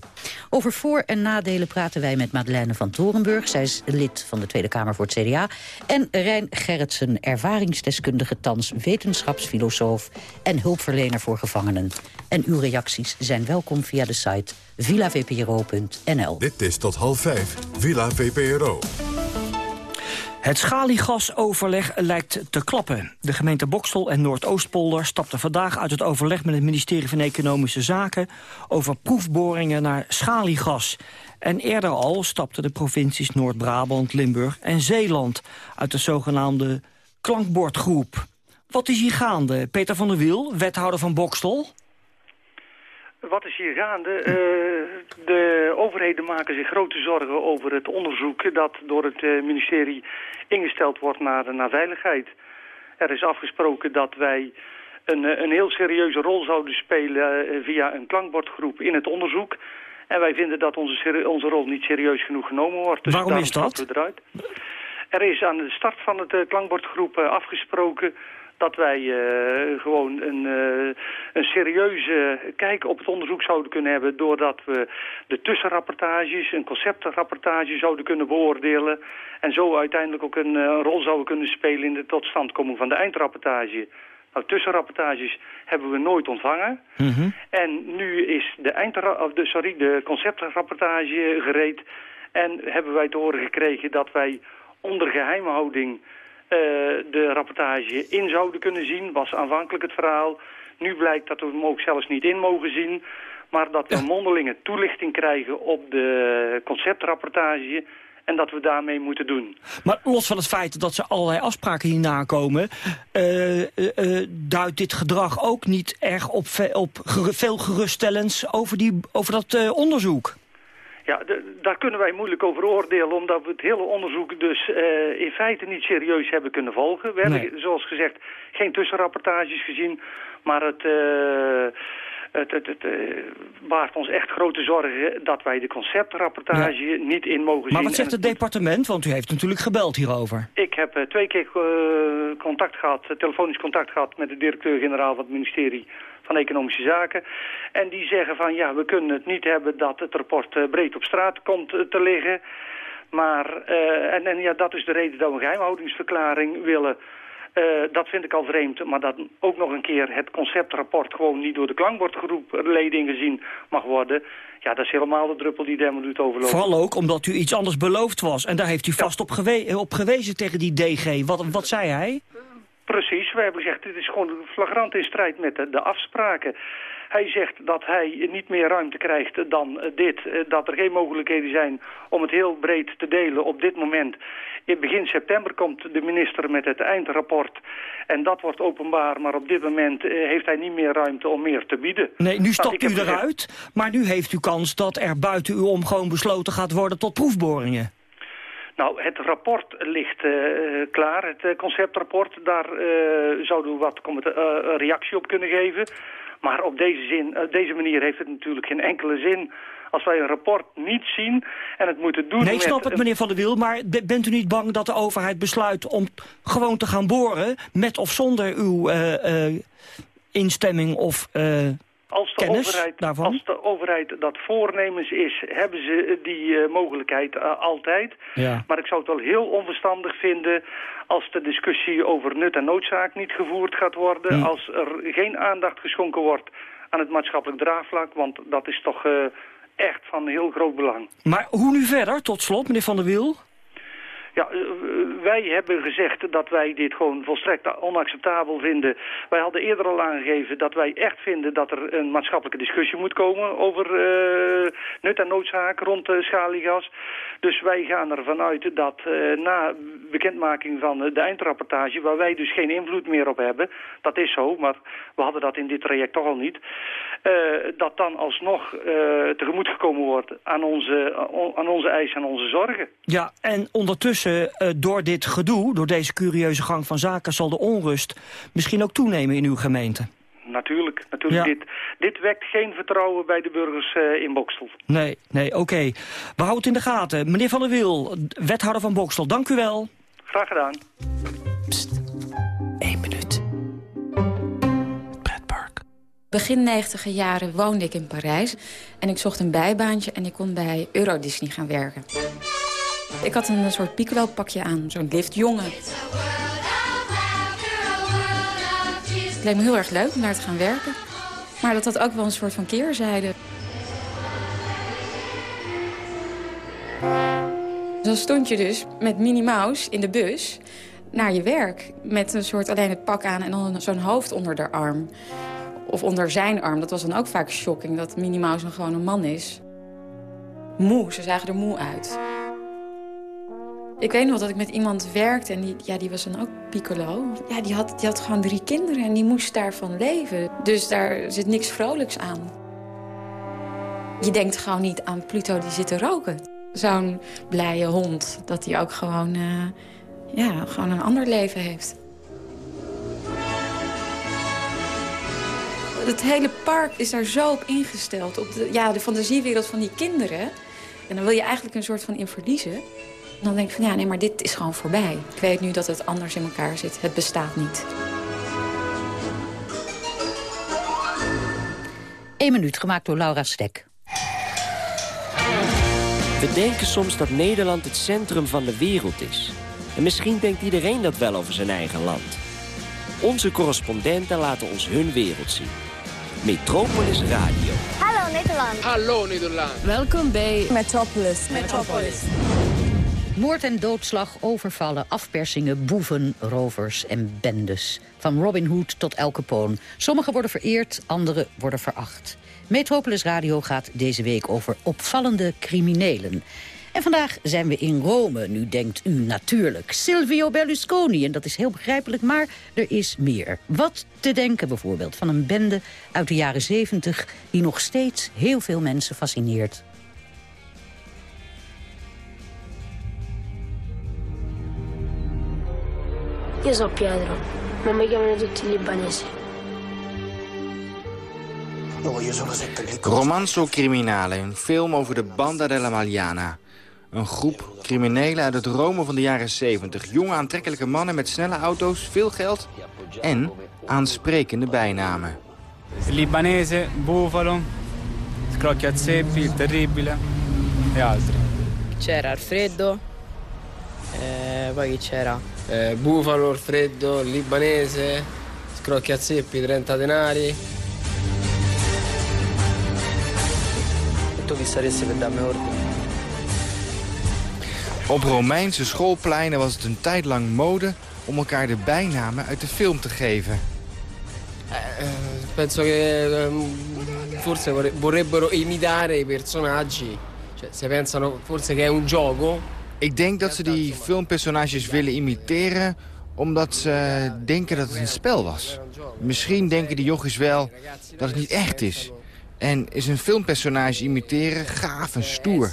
Over voor- en nadelen praten wij met Madeleine van Torenburg. Zij is lid van de Tweede Kamer voor het CDA. En Rijn Gerritsen, ervaringsdeskundige thans wetenschapsfilosoof... en hulpverlener voor gevangenen. En uw reacties zijn welkom via de site villavpro.nl. Dit is tot half vijf, Villa VPRO. Het schaliegasoverleg lijkt te klappen. De gemeente Bokstel en Noordoostpolder stapten vandaag uit het overleg met het ministerie van Economische Zaken over proefboringen naar schaliegas. En eerder al stapten de provincies Noord-Brabant, Limburg en Zeeland uit de zogenaamde klankbordgroep. Wat is hier gaande? Peter van der Wiel, wethouder van Bokstel. Wat is hier gaande? Uh, de overheden maken zich grote zorgen over het onderzoek dat door het uh, ministerie ingesteld wordt naar, naar veiligheid. Er is afgesproken dat wij een, een heel serieuze rol zouden spelen via een klankbordgroep in het onderzoek. En wij vinden dat onze, onze rol niet serieus genoeg genomen wordt. Dus Waarom is dat? We eruit. Er is aan de start van het klankbordgroep afgesproken dat wij uh, gewoon een, uh, een serieuze kijk op het onderzoek zouden kunnen hebben... doordat we de tussenrapportages, een conceptrapportage zouden kunnen beoordelen... en zo uiteindelijk ook een, een rol zouden kunnen spelen in de totstandkoming van de eindrapportage. Nou, tussenrapportages hebben we nooit ontvangen. Mhm. Mm -hmm. En nu is de, eindra de, sorry, de conceptrapportage gereed... en hebben wij te horen gekregen dat wij onder geheimhouding... Uh, de rapportage in zouden kunnen zien, was aanvankelijk het verhaal. Nu blijkt dat we hem ook zelfs niet in mogen zien. Maar dat we mondelinge toelichting krijgen op de conceptrapportage... en dat we daarmee moeten doen. Maar los van het feit dat ze allerlei afspraken hier nakomen... Uh, uh, duidt dit gedrag ook niet erg op, op veel geruststellends over, die, over dat onderzoek? Ja, de- daar kunnen wij moeilijk over oordelen, omdat we het hele onderzoek dus eh, in feite niet serieus hebben kunnen volgen. We hebben, zoals gezegd, geen tussenrapportages gezien, maar het, eh, het, het, het eh, baart ons echt grote zorgen dat wij de conceptrapportage niet in mogen zien. Maar wat zegt het departement? Want u heeft natuurlijk gebeld hierover. ik heb twee keer contact gehad, eh, telefonisch contact gehad met de directeur-generaal van het ministerie van Economische Zaken. En die zeggen van ja, we kunnen het niet hebben dat het rapport eh, breed op straat komt eh, te liggen. Maar, eh, en, en ja, dat is de reden dat we een geheimhoudingsverklaring willen. Dat vind ik al vreemd, maar dat ook nog een keer het conceptrapport gewoon niet door de klankbordgroep leden ingezien mag worden. Ja, dat is helemaal de druppel die de emmer doet overlopen. Vooral ook omdat u iets anders beloofd was. En daar heeft u vast op, op gewezen tegen die DG. Wat, wat zei hij? Precies, we hebben gezegd, dit is gewoon flagrant in strijd met de, de afspraken. Hij zegt dat hij niet meer ruimte krijgt dan dit. eh, Dat er geen mogelijkheden zijn om het heel breed te delen op dit moment. In begin september komt de minister met het eindrapport. En dat wordt openbaar, maar op dit moment eh, heeft hij niet meer ruimte om meer te bieden. Nee, nu Nou, stapt u gezegd- eruit. Maar nu heeft u kans dat er buiten uw om gewoon besloten gaat worden tot proefboringen. Nou, het rapport ligt eh, klaar, het eh, conceptrapport. Daar eh, zouden we wat reactie op kunnen geven. Maar op deze, zin, deze manier heeft het natuurlijk geen enkele zin... als wij een rapport niet zien en het moeten doen Nee, ik met snap het, meneer Van der Wiel. Maar be- bent u niet bang dat de overheid besluit om gewoon te gaan boren... met of zonder uw instemming of Als de, kennis overheid, daarvan? als de overheid dat voornemens is, hebben ze die eh, mogelijkheid eh, altijd. Ja. Maar ik zou het wel heel onverstandig vinden als de discussie over nut en noodzaak niet gevoerd gaat worden. Hm. Als er geen aandacht geschonken wordt aan het maatschappelijk draagvlak. Want dat is toch eh, echt van heel groot belang. Maar hoe nu verder, tot slot, meneer Van der Wiel? Ja, eh, wij hebben gezegd dat wij dit gewoon volstrekt onacceptabel vinden. Wij hadden eerder al aangegeven dat wij echt vinden dat er een maatschappelijke discussie moet komen over eh, nut en noodzaak rond uh, schaliegas. Dus wij gaan ervan uit dat na bekendmaking van de eindrapportage, waar wij dus geen invloed meer op hebben, dat is zo, maar we hadden dat in dit traject toch al niet, dat dan alsnog tegemoet gekomen wordt aan onze, aan onze eisen en onze zorgen. Ja, en ondertussen, eh, door dit gedoe, door deze curieuze gang van zaken... zal de onrust misschien ook toenemen in uw gemeente. Natuurlijk, natuurlijk. Ja. Dit, dit wekt geen vertrouwen bij de burgers eh, in Bokstel. Nee, nee, oké. We houden het in de gaten. Meneer Van der Wiel, wethouder van Bokstel, dank u wel. Graag gedaan. Eén minuut. Begin negentiger jaren woonde ik in Parijs. En ik zocht een bijbaantje en ik kon bij Euro Disney gaan werken. Ik had een soort piccolo pakje aan, zo'n liftjongen. Het leek me heel erg leuk om daar te gaan werken. Maar dat had ook wel een soort van keerzijde. Dan stond je dus met Minnie Mouse in de bus naar je werk. Met een soort alleen het pak aan en dan zo'n hoofd onder de arm. Of onder zijn arm. Dat was dan ook vaak shocking, dat Minnie Mouse dan gewoon een man is. Moe, ze zagen er moe uit. Ik weet nog dat ik met iemand werkte en die, ja, die was dan ook piccolo. Ja, die had, die had gewoon drie kinderen en die moest daarvan leven. Dus daar zit niks vrolijks aan. Je denkt gewoon niet aan Pluto die zit te roken. Zo'n blije hond, dat die ook gewoon, eh, ja, gewoon een ander leven heeft. Het hele park is daar zo op ingesteld. Op de, ja, de fantasiewereld van die kinderen. En dan wil je eigenlijk een soort van in verliezen. Dan denk ik van ja, nee, maar dit is gewoon voorbij. Ik weet nu dat het anders in elkaar zit. Het bestaat niet. Eén minuut, gemaakt door Laura Stek. We denken soms dat Nederland het centrum van de wereld is. En misschien denkt iedereen dat wel over zijn eigen land. Onze correspondenten laten ons hun wereld zien. Metropolis Radio. Hallo Nederland. Hallo Nederland. Welkom bij Metropolis. Metropolis. Moord en doodslag, overvallen, afpersingen, boeven, rovers en bendes. Van Robin Hood tot El Capone. Sommigen worden vereerd, anderen worden veracht. Metropolis Radio gaat deze week over opvallende criminelen. En vandaag zijn we in Rome. Nu denkt u natuurlijk Silvio Berlusconi. En dat is heel begrijpelijk, maar er is meer. Wat te denken bijvoorbeeld van een bende uit de jaren 70... die nog steeds heel veel mensen fascineert. Io so Pietro, ma mi chiamano tutti libanesi. Romanzo Criminale, een film over de Banda della Magliana. Een groep criminelen uit het Rome van de jaren 70. Jonge aantrekkelijke mannen met snelle auto's, veel geld en aansprekende bijnamen. Libanese, Bufalo, Scrocchiazeppi, Il Terribile e altri. C'era Alfredo, eh, poi chi c'era? Eh, Bufalo, Alfredo, Libanese, Scrocchiazeppi, 30 denari. Tu chi saresti per darmi ordine? Op Romeinse schoolpleinen was het een tijd lang mode om elkaar de bijnamen uit de film te geven. Eh, penso che ehm, forse vorre- vorrebbero imitare i personaggi. Cioè, se pensano forse che è un gioco. Ik denk dat ze die filmpersonages willen imiteren omdat ze denken dat het een spel was. Misschien denken die jochies wel dat het niet echt is. En is een filmpersonage imiteren gaaf en stoer.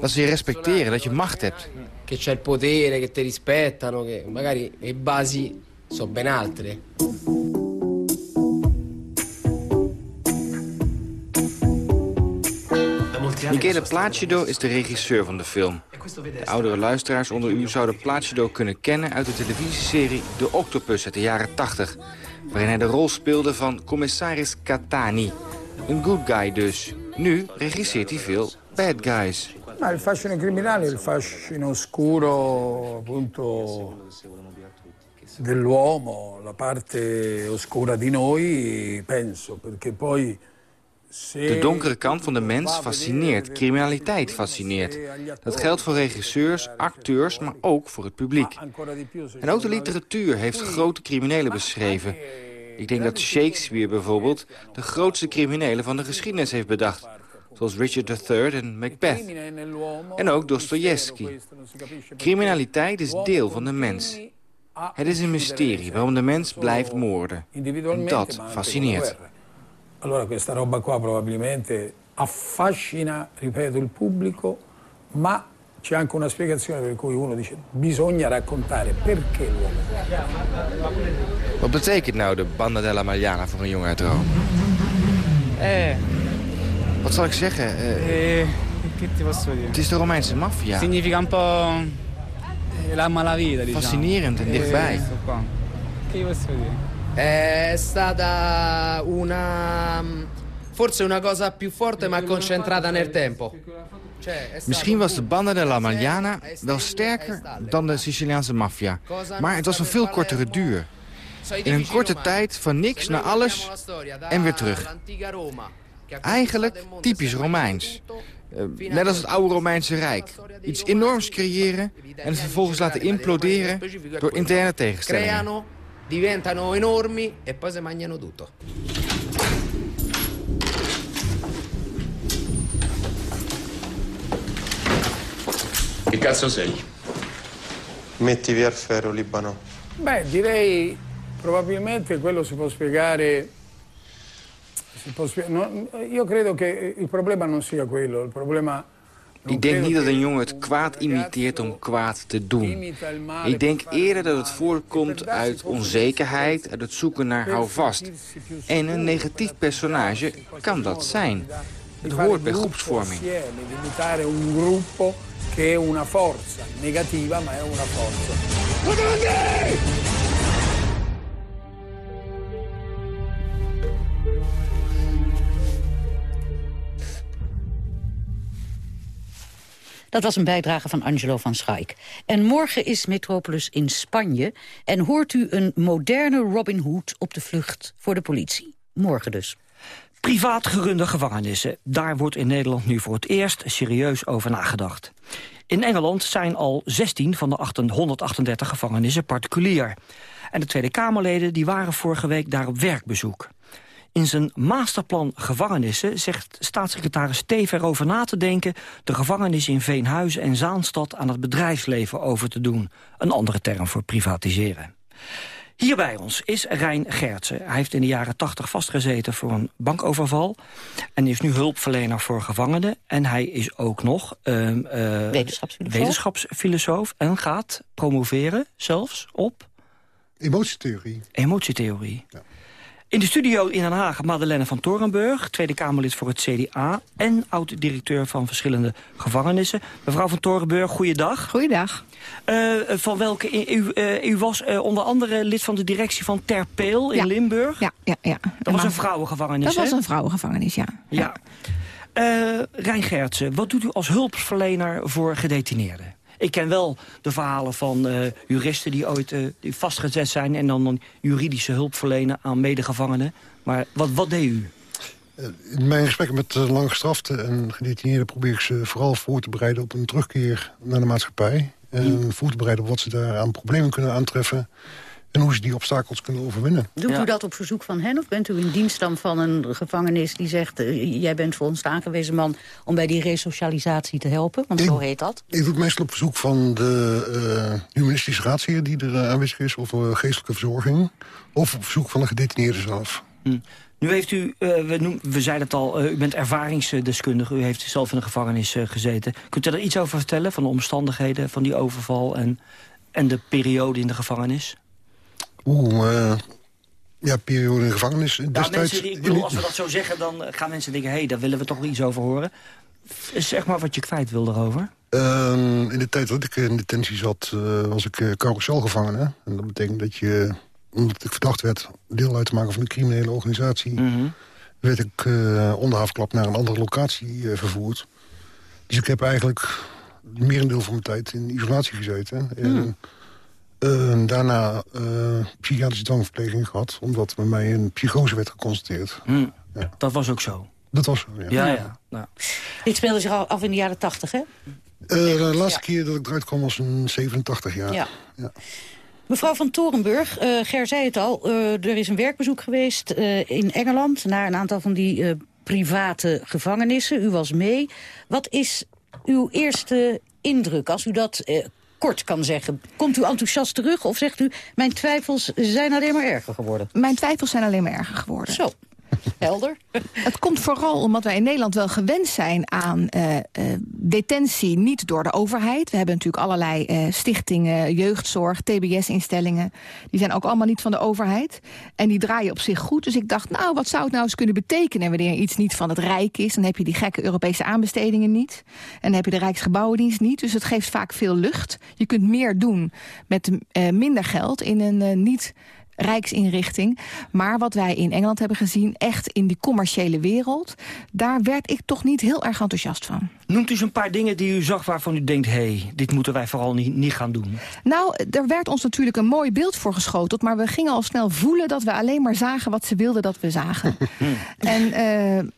Dat ze je respecteren, dat je macht hebt. Che c'è il potere, che ti rispettano, che magari le basi sono ben altre. Michele Placido is de regisseur van de film. De oudere luisteraars onder u zouden Placido kunnen kennen... uit de televisieserie De Octopus uit de jaren 80... waarin hij de rol speelde van commissaris Catani. Een good guy dus. Nu regisseert hij veel bad guys. Ma il fascino criminale il fascino oscuro appunto dell'uomo, la parte oscura di noi, penso, perché poi De donkere kant van de mens fascineert, criminaliteit fascineert. Dat geldt voor regisseurs, acteurs, maar ook voor het publiek. En ook de literatuur heeft grote criminelen beschreven. Ik denk dat Shakespeare bijvoorbeeld de grootste criminelen van de geschiedenis heeft bedacht. Zoals Richard III en Macbeth. En ook Dostoevsky. Criminaliteit is deel van de mens. Het is een mysterie waarom de mens blijft moorden. En dat fascineert. Allora questa roba qua probabilmente affascina, ripeto, il pubblico, ma c'è anche una spiegazione per cui uno dice bisogna raccontare perché l'uomo. Wat betekent nou de Banda della Magliana voor een jongen uit Rome? Eh, Wat zal ik zeggen? Eh, eh, che ti posso dire? het is de Romeinse maffia. Significa un po' la malavita, diciamo. Fascinerend en dichtbij. Eh, questo qua. Che posso dire? È stata una... forse una cosa più forte ma concentrata nel tempo. Misschien was de Banda della Magliana wel sterker dan de Siciliaanse maffia. Maar het was van veel kortere duur. In een korte tijd van niks naar alles en weer terug. Eigenlijk typisch Romeins. Eh, net als het oude Romeinse Rijk. Iets enorms creëren en het vervolgens laten imploderen door interne tegenstellingen. Diventano enormi e poi si mangiano tutto. Che cazzo sei? Metti via il ferro, Libano. Beh, direi probabilmente quello si può spiegare. si può spie- no, io credo che il problema non sia quello, il problema. Ik denk niet dat een jongen het kwaad imiteert om kwaad te doen. Ik denk eerder dat het voortkomt uit onzekerheid, uit het zoeken naar houvast. En een negatief personage kan dat zijn. Het hoort bij groepsvorming. Negativa ma. Dat was een bijdrage van Angelo van Schaik. En morgen is Metropolis in Spanje en hoort u een moderne Robin Hood op de vlucht voor de politie. Morgen dus. Privaat gerunde gevangenissen. Daar wordt in Nederland nu voor het eerst serieus over nagedacht. In Engeland zijn al 16 van de 138 gevangenissen particulier. En de Tweede Kamerleden die waren vorige week daar op werkbezoek. In zijn masterplan gevangenissen zegt staatssecretaris Steven erover na te denken... de gevangenis in Veenhuizen en Zaanstad aan het bedrijfsleven over te doen. Een andere term voor privatiseren. Hier bij ons is Rijn Gertsen. Hij heeft in de jaren 80 vastgezeten voor een bankoverval... en is nu hulpverlener voor gevangenen. En hij is ook nog ehm, eh, Wetenschapsfilosoof. wetenschapsfilosoof en gaat promoveren zelfs op... Emotietheorie. Emotietheorie. In de studio in Den Haag Madeleine van Torenburg... Tweede Kamerlid voor het CDA... en oud-directeur van verschillende gevangenissen. Mevrouw van Torenburg, goeiedag. Goeiedag. Uh, van welke, u, uh, u was uh, onder andere lid van de directie van Terpeel in ja. Limburg. Ja, ja, ja. Dat was een vrouwengevangenis, Dat was een vrouwengevangenis, ja. Ja. ja. Rijn Gertsen, wat doet u als hulpverlener voor gedetineerden? Ik ken wel de verhalen van uh, juristen die ooit uh, die vastgezet zijn... en dan, juridische hulp verlenen aan medegevangenen. Maar wat, wat deed u? In mijn gesprekken met langgestraften en gedetineerden... probeer ik ze vooral voor te bereiden op een terugkeer naar de maatschappij. En hmm. voor te bereiden op wat ze daar aan problemen kunnen aantreffen... en hoe ze die obstakels kunnen overwinnen. Doet ja. u dat op verzoek van hen? Of bent u in dienst dan van een gevangenis die zegt... Uh, jij bent voor ons de aangewezen man om bij die resocialisatie te helpen? Want ik, zo heet dat. Ik doe het meestal op verzoek van de uh, humanistische raadsheer... die er uh, aanwezig is, of geestelijke verzorging. Of op verzoek van de gedetineerde zelf. Hm. Nu heeft u, we, noem, we zeiden het al, u bent ervaringsdeskundige. U heeft zelf in de gevangenis gezeten. Kunt u er iets over vertellen, van de omstandigheden van die overval... en, en de periode in de gevangenis? Oeh, uh, ja, periode in de gevangenis. Ja, Destijds, mensen, ik bedoel, als we dat zo zeggen, dan gaan mensen denken... hé, hey, daar willen we toch iets over horen. Zeg maar wat je kwijt wil erover. Uh, in de tijd dat ik in detentie zat, uh, was ik uh, carouselgevangene. En dat betekent dat je, omdat ik verdacht werd... deel uit te maken van een criminele organisatie... Mhm. Mm -hmm. werd ik uh, onderhaafklap naar een andere locatie vervoerd. Dus ik heb eigenlijk merendeel van mijn tijd in isolatie gezeten. En, Hmm. Uh, daarna uh, psychiatrische dwangverpleging gehad... omdat bij mij een psychose werd geconstateerd. Mm. Ja. Dat was ook zo? Dat was zo, ja. Ja, ja. Nou. Dit speelde zich al af in de jaren tachtig, hè? Uh, de laatste ja. keer dat ik eruit kwam was een 87 jaar. Ja. ja. Mevrouw van Torenburg, Ger zei het al... er is een werkbezoek geweest in Engeland... naar een aantal van die private gevangenissen. U was mee. Wat is uw eerste indruk, als u dat kort kan zeggen. Komt u enthousiast terug of zegt u... mijn twijfels zijn alleen maar erger geworden? Mijn twijfels zijn alleen maar erger geworden. Zo. Helder. Het komt vooral omdat wij in Nederland wel gewend zijn aan uh, uh, detentie niet door de overheid. We hebben natuurlijk allerlei uh, stichtingen, jeugdzorg, tbs-instellingen. Die zijn ook allemaal niet van de overheid. En die draaien op zich goed. Dus ik dacht, nou, wat zou het nou eens kunnen betekenen... wanneer iets niet van het Rijk is? Dan heb je die gekke Europese aanbestedingen niet. En dan heb je de Rijksgebouwendienst niet. Dus het geeft vaak veel lucht. Je kunt meer doen met minder geld in een niet rijksinrichting. Maar wat wij in Engeland hebben gezien, echt in die commerciële wereld... daar werd ik toch niet heel erg enthousiast van. Noemt u eens een paar dingen die u zag waarvan u denkt... hé, hey, dit moeten wij vooral niet, niet gaan doen? Nou, er werd ons natuurlijk een mooi beeld voor geschoteld... maar we gingen al snel voelen dat we alleen maar zagen wat ze wilden dat we zagen. en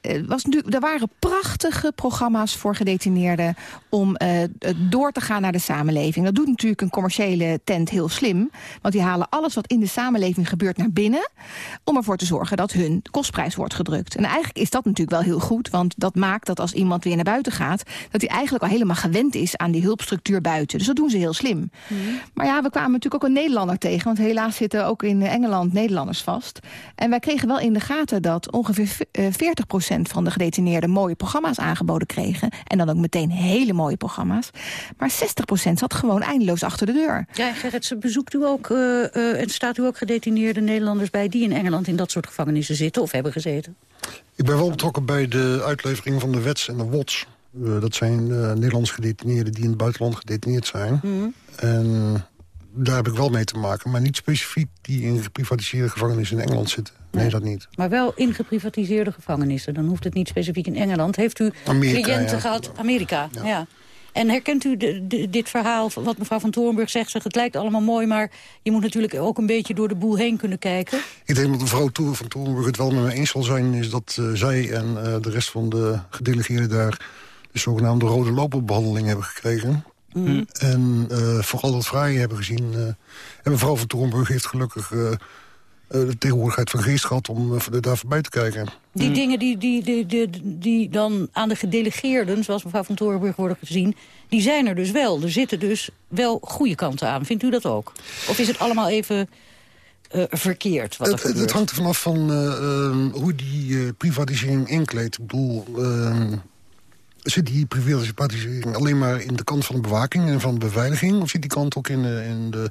uh, was natuurlijk, er waren prachtige programma's voor gedetineerden... om uh, door te gaan naar de samenleving. Dat doet natuurlijk een commerciële tent heel slim. Want die halen alles wat in de samenleving gebeurt naar binnen... om ervoor te zorgen dat hun kostprijs wordt gedrukt. En eigenlijk is dat natuurlijk wel heel goed... want dat maakt dat als iemand weer naar buiten gaat dat hij eigenlijk al helemaal gewend is aan die hulpstructuur buiten. Dus dat doen ze heel slim. Mm. Maar ja, we kwamen natuurlijk ook een Nederlander tegen... want helaas zitten ook in Engeland Nederlanders vast. En wij kregen wel in de gaten dat ongeveer 40% van de gedetineerden... mooie programma's aangeboden kregen. En dan ook meteen hele mooie programma's. Maar 60% zat gewoon eindeloos achter de deur. Ja, Gerrit, bezoekt u ook... Uh, uh, en staat u ook gedetineerde Nederlanders bij... die in Engeland in dat soort gevangenissen zitten of hebben gezeten? Ik ben wel betrokken bij de uitlevering van de WETS en de WOTS... Uh, dat zijn uh, Nederlandse gedetineerden die in het buitenland gedetineerd zijn. Mm. En daar heb ik wel mee te maken. Maar niet specifiek die in geprivatiseerde gevangenissen in Engeland zitten. Nee, nee, dat niet. Maar wel in geprivatiseerde gevangenissen. Dan hoeft het niet specifiek in Engeland. Heeft u Amerika, cliënten ja. gehad? Amerika, ja. ja. En herkent u de, de, dit verhaal, wat mevrouw Van Torenburg zegt? Zeg, het lijkt allemaal mooi, maar je moet natuurlijk ook een beetje door de boel heen kunnen kijken. Ik denk dat mevrouw Van Torenburg het wel met me eens zal zijn... is dat uh, zij en uh, de rest van de gedelegeerden daar de zogenaamde rode lopenbehandeling hebben gekregen. Mm. En uh, vooral dat vrije hebben gezien. En mevrouw van Torenburg heeft gelukkig de tegenwoordigheid van geest gehad... om daar voorbij te kijken. Die mm. dingen die, die, die, die, die dan aan de gedelegeerden, zoals mevrouw van Torenburg worden gezien... die zijn er dus wel. Er zitten dus wel goede kanten aan. Vindt u dat ook? Of is het allemaal even... Uh, verkeerd wat er het, gebeurt. het hangt er vanaf van uh, uh, hoe die uh, privatisering inkleedt. Ik bedoel, zit die privatisering alleen maar in de kant van de bewaking en van de beveiliging? Of zit die kant ook in, in de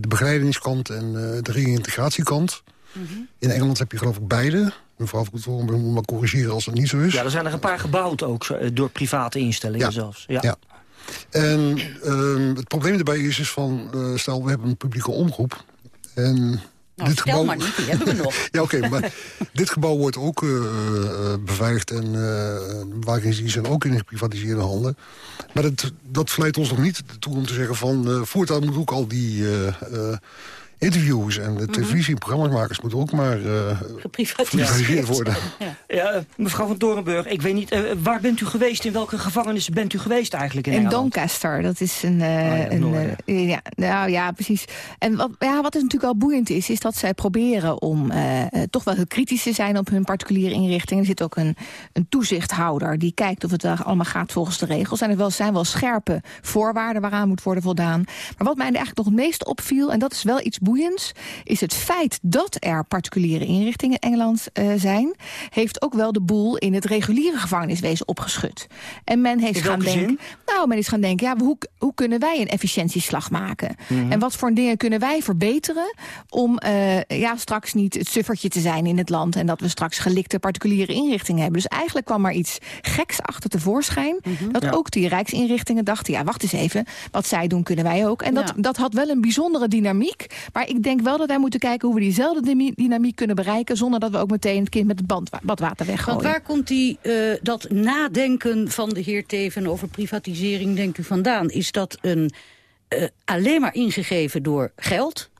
de begeleidingskant en uh, de reïntegratiekant. Mhm. In Engeland heb je geloof ik beide. Mevrouw Van moet maar corrigeren als het niet zo is. Ja, er zijn er een paar gebouwd ook door private instellingen zelfs. Ja. ja. En uh, het probleem daarbij is, is van, uh, stel we hebben een publieke omroep. En nou, dit gebouw... maar niet, die hebben we nog. ja, oké, maar dit gebouw wordt ook uh, beveiligd... en uh, die zijn ook in geprivatiseerde handen. Maar dat, dat verleidt ons nog niet toe om te zeggen van... Uh, voortaan moet ook al die interviews en de mhm. televisieprogramma's moeten ook maar uh, geprivatiseerd worden. Ja. ja. mevrouw van Dorenburg, ik weet niet, uh, waar bent u geweest? In welke gevangenis bent u geweest eigenlijk in, in Doncaster, dat is een... Uh, een ja, nou ja, precies. En wat, ja, wat is natuurlijk wel boeiend is, is dat zij proberen om toch wel heel kritisch te zijn op hun particuliere inrichtingen. Er zit ook een, een toezichthouder die kijkt of het allemaal gaat volgens de regels. En er wel, zijn wel scherpe voorwaarden waaraan moet worden voldaan. Maar wat mij eigenlijk nog het meest opviel, en dat is wel iets boeiends is het feit dat er particuliere inrichtingen in Engeland uh, zijn... heeft ook wel de boel in het reguliere gevangeniswezen opgeschud. En men heeft gaan denken... Nou, men is gaan denken, ja, hoe, hoe kunnen wij een efficiëntieslag maken? Mhm. En wat voor dingen kunnen wij verbeteren... om uh, ja, straks niet het suffertje te zijn in het land... en dat we straks gelikte particuliere inrichtingen hebben. Dus eigenlijk kwam er iets geks achter tevoorschijn... Mm dat ook die rijksinrichtingen dachten... ja, wacht eens even, wat zij doen kunnen wij ook. En dat, dat had wel een bijzondere dynamiek... Maar ik denk wel dat wij moeten kijken hoe we diezelfde dynamiek kunnen bereiken... zonder dat we ook meteen het kind met het badwater weggooien. Want waar komt die, uh, dat nadenken van de heer Teven over privatisering, denkt u vandaan? Is dat een, uh, alleen maar ingegeven door geld?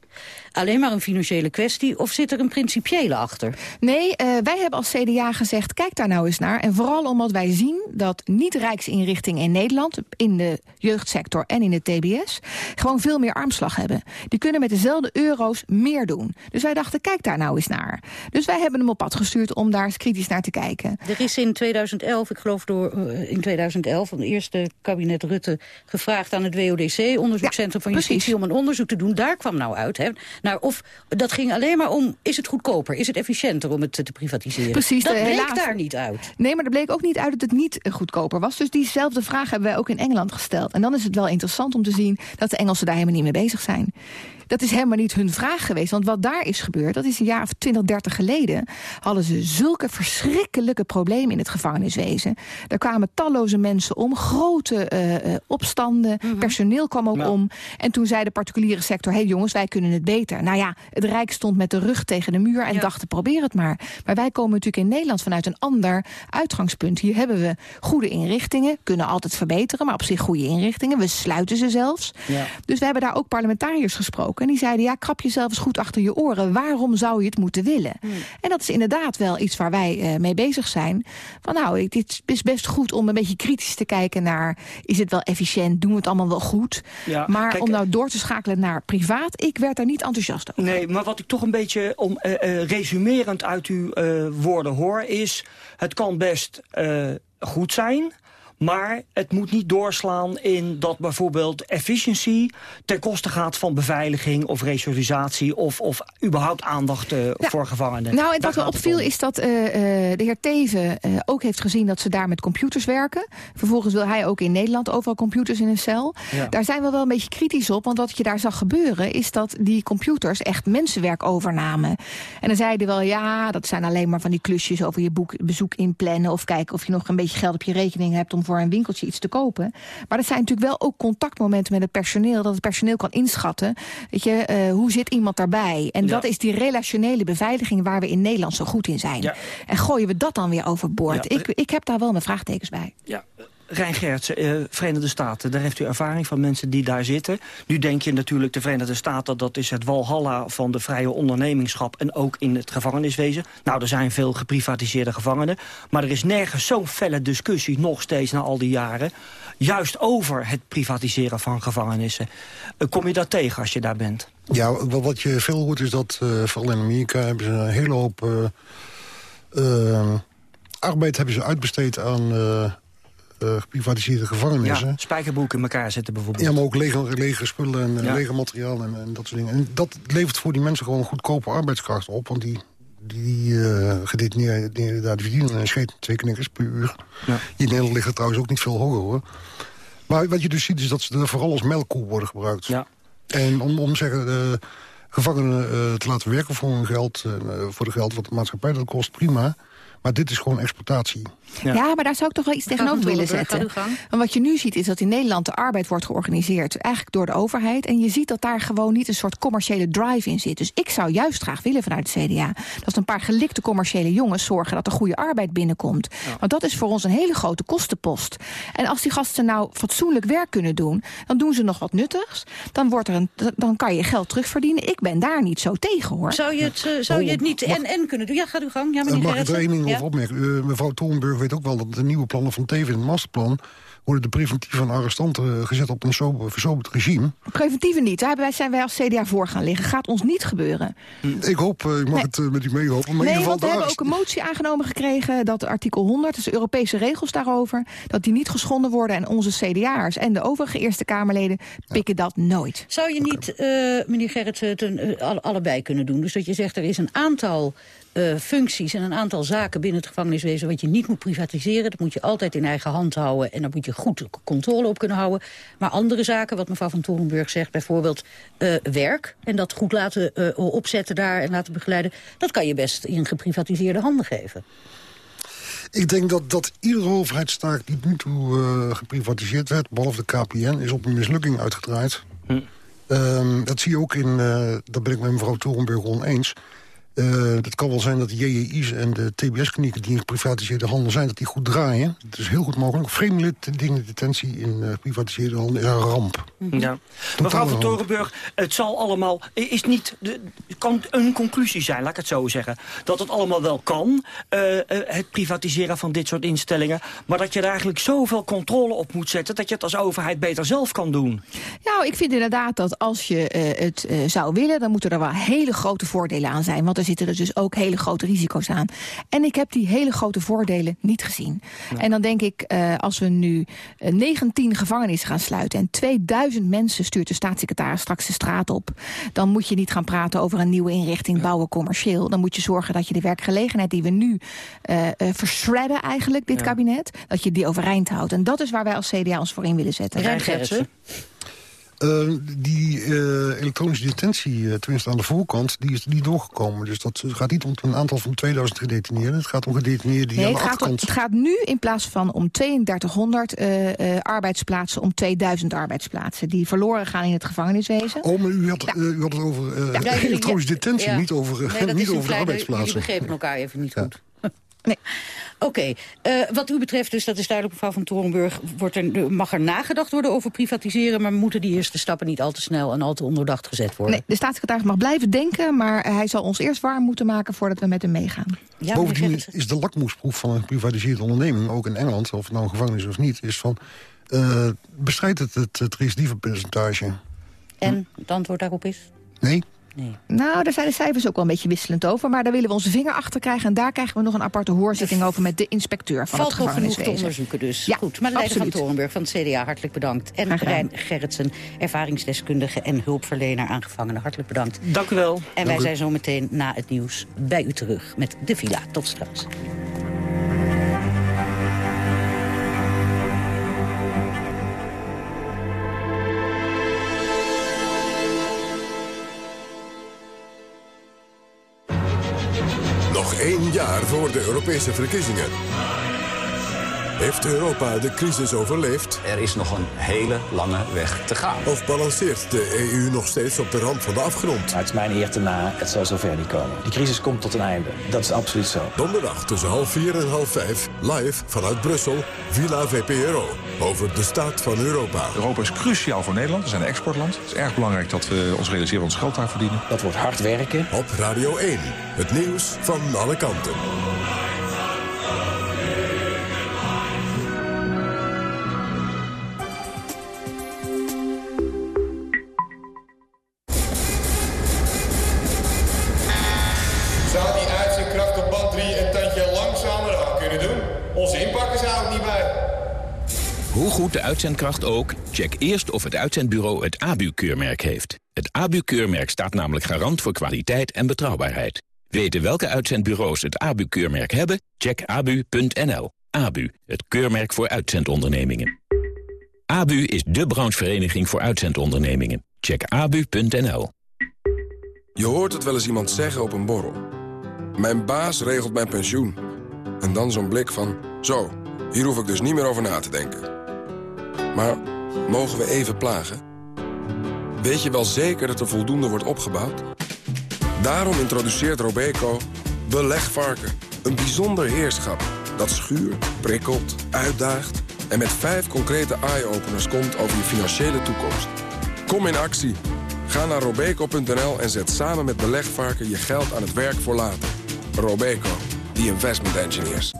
Alleen maar een financiële kwestie... of zit er een principiële achter? Nee, uh, wij hebben als CDA gezegd, kijk daar nou eens naar. En vooral omdat wij zien dat niet-rijksinrichtingen in Nederland... in de jeugdsector en in de TBS... gewoon veel meer armslag hebben. Die kunnen met dezelfde euro's meer doen. Dus wij dachten, kijk daar nou eens naar. Dus wij hebben hem op pad gestuurd om daar eens kritisch naar te kijken. Er is in 2011, ik geloof door, uh, in 2011... van het eerste kabinet Rutte gevraagd aan het WODC... onderzoekscentrum van Justitie, om een onderzoek te doen. Daar kwam nou uit, hè, nou, of dat ging alleen maar om, is het goedkoper? Is het efficiënter om het te privatiseren? Precies. Dat bleek daar niet uit. Nee, maar er bleek ook niet uit dat het niet goedkoper was. Dus diezelfde vraag hebben wij ook in Engeland gesteld. En dan is het wel interessant om te zien dat de Engelsen daar helemaal niet mee bezig zijn dat is helemaal niet hun vraag geweest. Want wat daar is gebeurd, dat is een jaar of 20, 30 geleden... hadden ze zulke verschrikkelijke problemen in het gevangeniswezen. Er kwamen talloze mensen om, grote uh, opstanden, mhm. personeel kwam ook om. En toen zei de particuliere sector, hé hey jongens, wij kunnen het beter. Nou ja, het Rijk stond met de rug tegen de muur en ja. dacht, probeer het maar. Maar wij komen natuurlijk in Nederland vanuit een ander uitgangspunt. Hier hebben we goede inrichtingen, kunnen altijd verbeteren... maar op zich goede inrichtingen, we sluiten ze zelfs. Ja. Dus we hebben daar ook parlementariërs gesproken en die zeiden, ja, krap jezelf eens goed achter je oren. Waarom zou je het moeten willen? Hmm. En dat is inderdaad wel iets waar wij uh, mee bezig zijn. Van nou, het is best goed om een beetje kritisch te kijken naar... is het wel efficiënt, doen we het allemaal wel goed? Ja, maar om nou door te schakelen naar privaat... ik werd daar niet enthousiast over. Nee, maar wat ik toch een beetje om, uh, uh, resumerend uit uw woorden hoor... is, het kan best goed zijn... Maar het moet niet doorslaan in dat bijvoorbeeld efficiency... ten koste gaat van beveiliging of resocialisatie... of, of überhaupt aandacht uh, voor gevangenen. Nou, en wat me opviel is dat uh, uh, de heer Teven ook heeft gezien... dat ze daar met computers werken. Vervolgens wil hij ook in Nederland overal computers in een cel. Ja. Daar zijn we wel een beetje kritisch op. Want wat je daar zag gebeuren... is dat die computers echt mensenwerk overnamen. En dan zeiden wel, ja, dat zijn alleen maar van die klusjes... over je boek, bezoek inplannen... of kijken of je nog een beetje geld op je rekening hebt... om voor een winkeltje iets te kopen. Maar dat zijn natuurlijk wel ook contactmomenten met het personeel. Dat het personeel kan inschatten. Weet je, uh, hoe zit iemand daarbij? En dat is die relationele beveiliging waar we in Nederland zo goed in zijn. Ja. En gooien we dat dan weer overboord? Ik, ik heb daar wel mijn vraagtekens bij. Ja, Rijn Gertsen, uh, Verenigde Staten, daar heeft u ervaring van mensen die daar zitten. Nu denk je natuurlijk de Verenigde Staten, dat is het walhalla van de vrije ondernemingschap en ook in het gevangeniswezen. Nou, er zijn veel geprivatiseerde gevangenen, maar er is nergens zo'n felle discussie, nog steeds na al die jaren, juist over het privatiseren van gevangenissen. Uh, kom je dat tegen als je daar bent? Ja, wat je veel hoort is dat, uh, vooral in Amerika, hebben ze een hele hoop arbeid hebben ze uitbesteed aan geprivatiseerde gevangenissen. Ja, spijkerboeken in elkaar zetten bijvoorbeeld. Ja, maar ook lege, lege spullen en ja. lege materiaal en, en, dat soort dingen. En dat levert voor die mensen gewoon een goedkope arbeidskracht op. Want die, die uh, gedetineerden daar verdienen en scheet twee knikkers per uur. Ja. In Nederland ligt het trouwens ook niet veel hoger hoor. Maar wat je dus ziet is dat ze er vooral als melkkoe worden gebruikt. Ja. En om, om zeggen, uh, gevangenen uh, te laten werken voor hun geld... Uh, voor de geld wat de maatschappij dat kost, prima... Maar dit is gewoon exploitatie. Ja. maar daar zou ik toch wel iets tegenover willen zetten. Want wat je nu ziet is dat in Nederland de arbeid wordt georganiseerd... eigenlijk door de overheid. En je ziet dat daar gewoon niet een soort commerciële drive in zit. Dus ik zou juist graag willen vanuit het CDA... dat een paar gelikte commerciële jongens zorgen dat er goede arbeid binnenkomt. Want dat is voor ons een hele grote kostenpost. En als die gasten nou fatsoenlijk werk kunnen doen... dan doen ze nog wat nuttigs. Dan, wordt er een, dan kan je geld terugverdienen. Ik ben daar niet zo tegen, hoor. Zou je het, uh, zou je het niet en-en kunnen doen? Ja, gaat u gang. Ja, meneer Mag er opmerken? Uh, mevrouw Torenburg weet ook wel dat de nieuwe plannen van Teven in het masterplan worden de preventieve arrestanten gezet op een versoberd regime. Preventieve niet, daar zijn wij als CDA voor gaan liggen. Gaat ons niet gebeuren. Ik hoop, ik mag het met u meehopen. Maar nee, in ieder geval want we hebben ook een motie aangenomen gekregen... dat artikel 100, dus Europese regels daarover... dat die niet geschonden worden en onze CDA'ers en de overige Eerste Kamerleden... pikken dat nooit. Zou je niet, uh, meneer Gerrit, het uh, allebei kunnen doen? Dus dat je zegt, er is een aantal uh, functies en een aantal zaken binnen het gevangeniswezen... wat je niet moet privatiseren. Dat moet je altijd in eigen hand houden. En daar moet je goed controle op kunnen houden. Maar andere zaken, wat mevrouw van Torenburg zegt... bijvoorbeeld uh, werk en dat goed laten uh, opzetten daar en laten begeleiden... dat kan je best in geprivatiseerde handen geven. Ik denk dat, dat iedere overheidstaak die nu toe uh, geprivatiseerd werd... behalve de KPN, is op een mislukking uitgedraaid. Hm. Um, dat zie je ook in, uh, dat ben ik met mevrouw Torenburg oneens... Uh, het kan wel zijn dat de JJI's en de TBS-klinieken... die in geprivatiseerde handen zijn, dat die goed draaien. Het is heel goed mogelijk. Vreemdeling detentie in uh, geprivatiseerde handen is een ramp. Ja. Mevrouw van Torenburg, het zal allemaal... is niet de, kan een conclusie zijn, laat ik het zo zeggen... dat het allemaal wel kan, uh, het privatiseren van dit soort instellingen... maar dat je er eigenlijk zoveel controle op moet zetten... dat je het als overheid beter zelf kan doen. Nou, ik vind inderdaad dat als je het zou willen... dan moeten er wel hele grote voordelen aan zijn. Want er zitten er dus ook hele grote risico's aan. En ik heb die hele grote voordelen niet gezien. En dan denk ik, uh, als we nu uh, 19 gevangenissen gaan sluiten... en 2000 mensen stuurt de staatssecretaris straks de straat op... dan moet je niet gaan praten over een nieuwe inrichting, bouwen commercieel. Dan moet je zorgen dat je de werkgelegenheid die we nu uh, versredden eigenlijk, dit ja. kabinet... dat je die overeind houdt. En dat is waar wij als CDA ons voor in willen zetten. Rijngertsen. Uh, die uh, elektronische detentie, uh, tenminste aan de voorkant, die is niet doorgekomen. Dus dat gaat niet om een aantal van 2000 gedetineerden. Het gaat om gedetineerden die nee, aan de het gaat, achterkant... om, het gaat nu in plaats van om 3200 arbeidsplaatsen... om 2000 arbeidsplaatsen die verloren gaan in het gevangeniswezen. Oh, maar u had, ja. u had het over ja. elektronische detentie, ja. niet over, nee, niet over de arbeidsplaatsen. Jullie begrepen elkaar even niet goed. Nee. Oké, okay. uh, wat u betreft, dus dat is duidelijk mevrouw van Torenburg... Wordt er, mag er nagedacht worden over privatiseren... maar moeten die eerste stappen niet al te snel en al te onderdacht gezet worden? Nee, de staatssecretaris mag blijven denken... maar hij zal ons eerst warm moeten maken voordat we met hem meegaan. Ja, Bovendien is de lakmoesproef van een geprivatiseerde onderneming... ook in Engeland, of het nou een gevangenis of niet... is van, uh, bestrijdt het het, het recidivepercentage? En het antwoord daarop is? Nee. Nee. Nou, daar zijn de cijfers ook wel een beetje wisselend over. Maar daar willen we onze vinger achter krijgen. En daar krijgen we nog een aparte hoorzitting over met de inspecteur van Valt het gevangeniswezen. Valt te onderzoeken dus. Ja, Goed, maar Leider van. Torenburg van het CDA, hartelijk bedankt. En Rijn Gerritsen, ervaringsdeskundige en hulpverlener aan gevangenen. Hartelijk bedankt. Dank u wel. En wij u. zijn zo meteen na het nieuws bij u terug met De Villa. Tot straks. Nog één jaar voor de Europese verkiezingen. Heeft Europa de crisis overleefd? Er is nog een hele lange weg te gaan. Of balanceert de EU nog steeds op de rand van de afgrond? Het is mijn eer te na, het zal zover niet komen. Die crisis komt tot een einde, dat is absoluut zo. Donderdag tussen half vier en half vijf, live vanuit Brussel, Villa VPRO. Over de staat van Europa. Europa is cruciaal voor Nederland, we zijn een exportland. Het is erg belangrijk dat we ons realiseren ons geld daar verdienen. Dat wordt hard werken. Op Radio 1, het nieuws van alle kanten. Uitzendkracht ook, check eerst of het uitzendbureau het ABU-keurmerk heeft. Het ABU-keurmerk staat namelijk garant voor kwaliteit en betrouwbaarheid. Weten welke uitzendbureaus het ABU-keurmerk hebben? Check abu.nl. ABU, het keurmerk voor uitzendondernemingen. ABU is de branchevereniging voor uitzendondernemingen. Check abu.nl. Je hoort het wel eens iemand zeggen op een borrel. Mijn baas regelt mijn pensioen. En dan zo'n blik van, zo, hier hoef ik dus niet meer over na te denken. Maar mogen we even plagen? Weet je wel zeker dat er voldoende wordt opgebouwd? Daarom introduceert Robeco Belegvarken. Een bijzonder heerschap dat schuurt, prikkelt, uitdaagt... en met vijf concrete eye-openers komt over je financiële toekomst. Kom in actie. Ga naar robeco.nl en zet samen met Belegvarken je geld aan het werk voor later. Robeco, the investment engineers.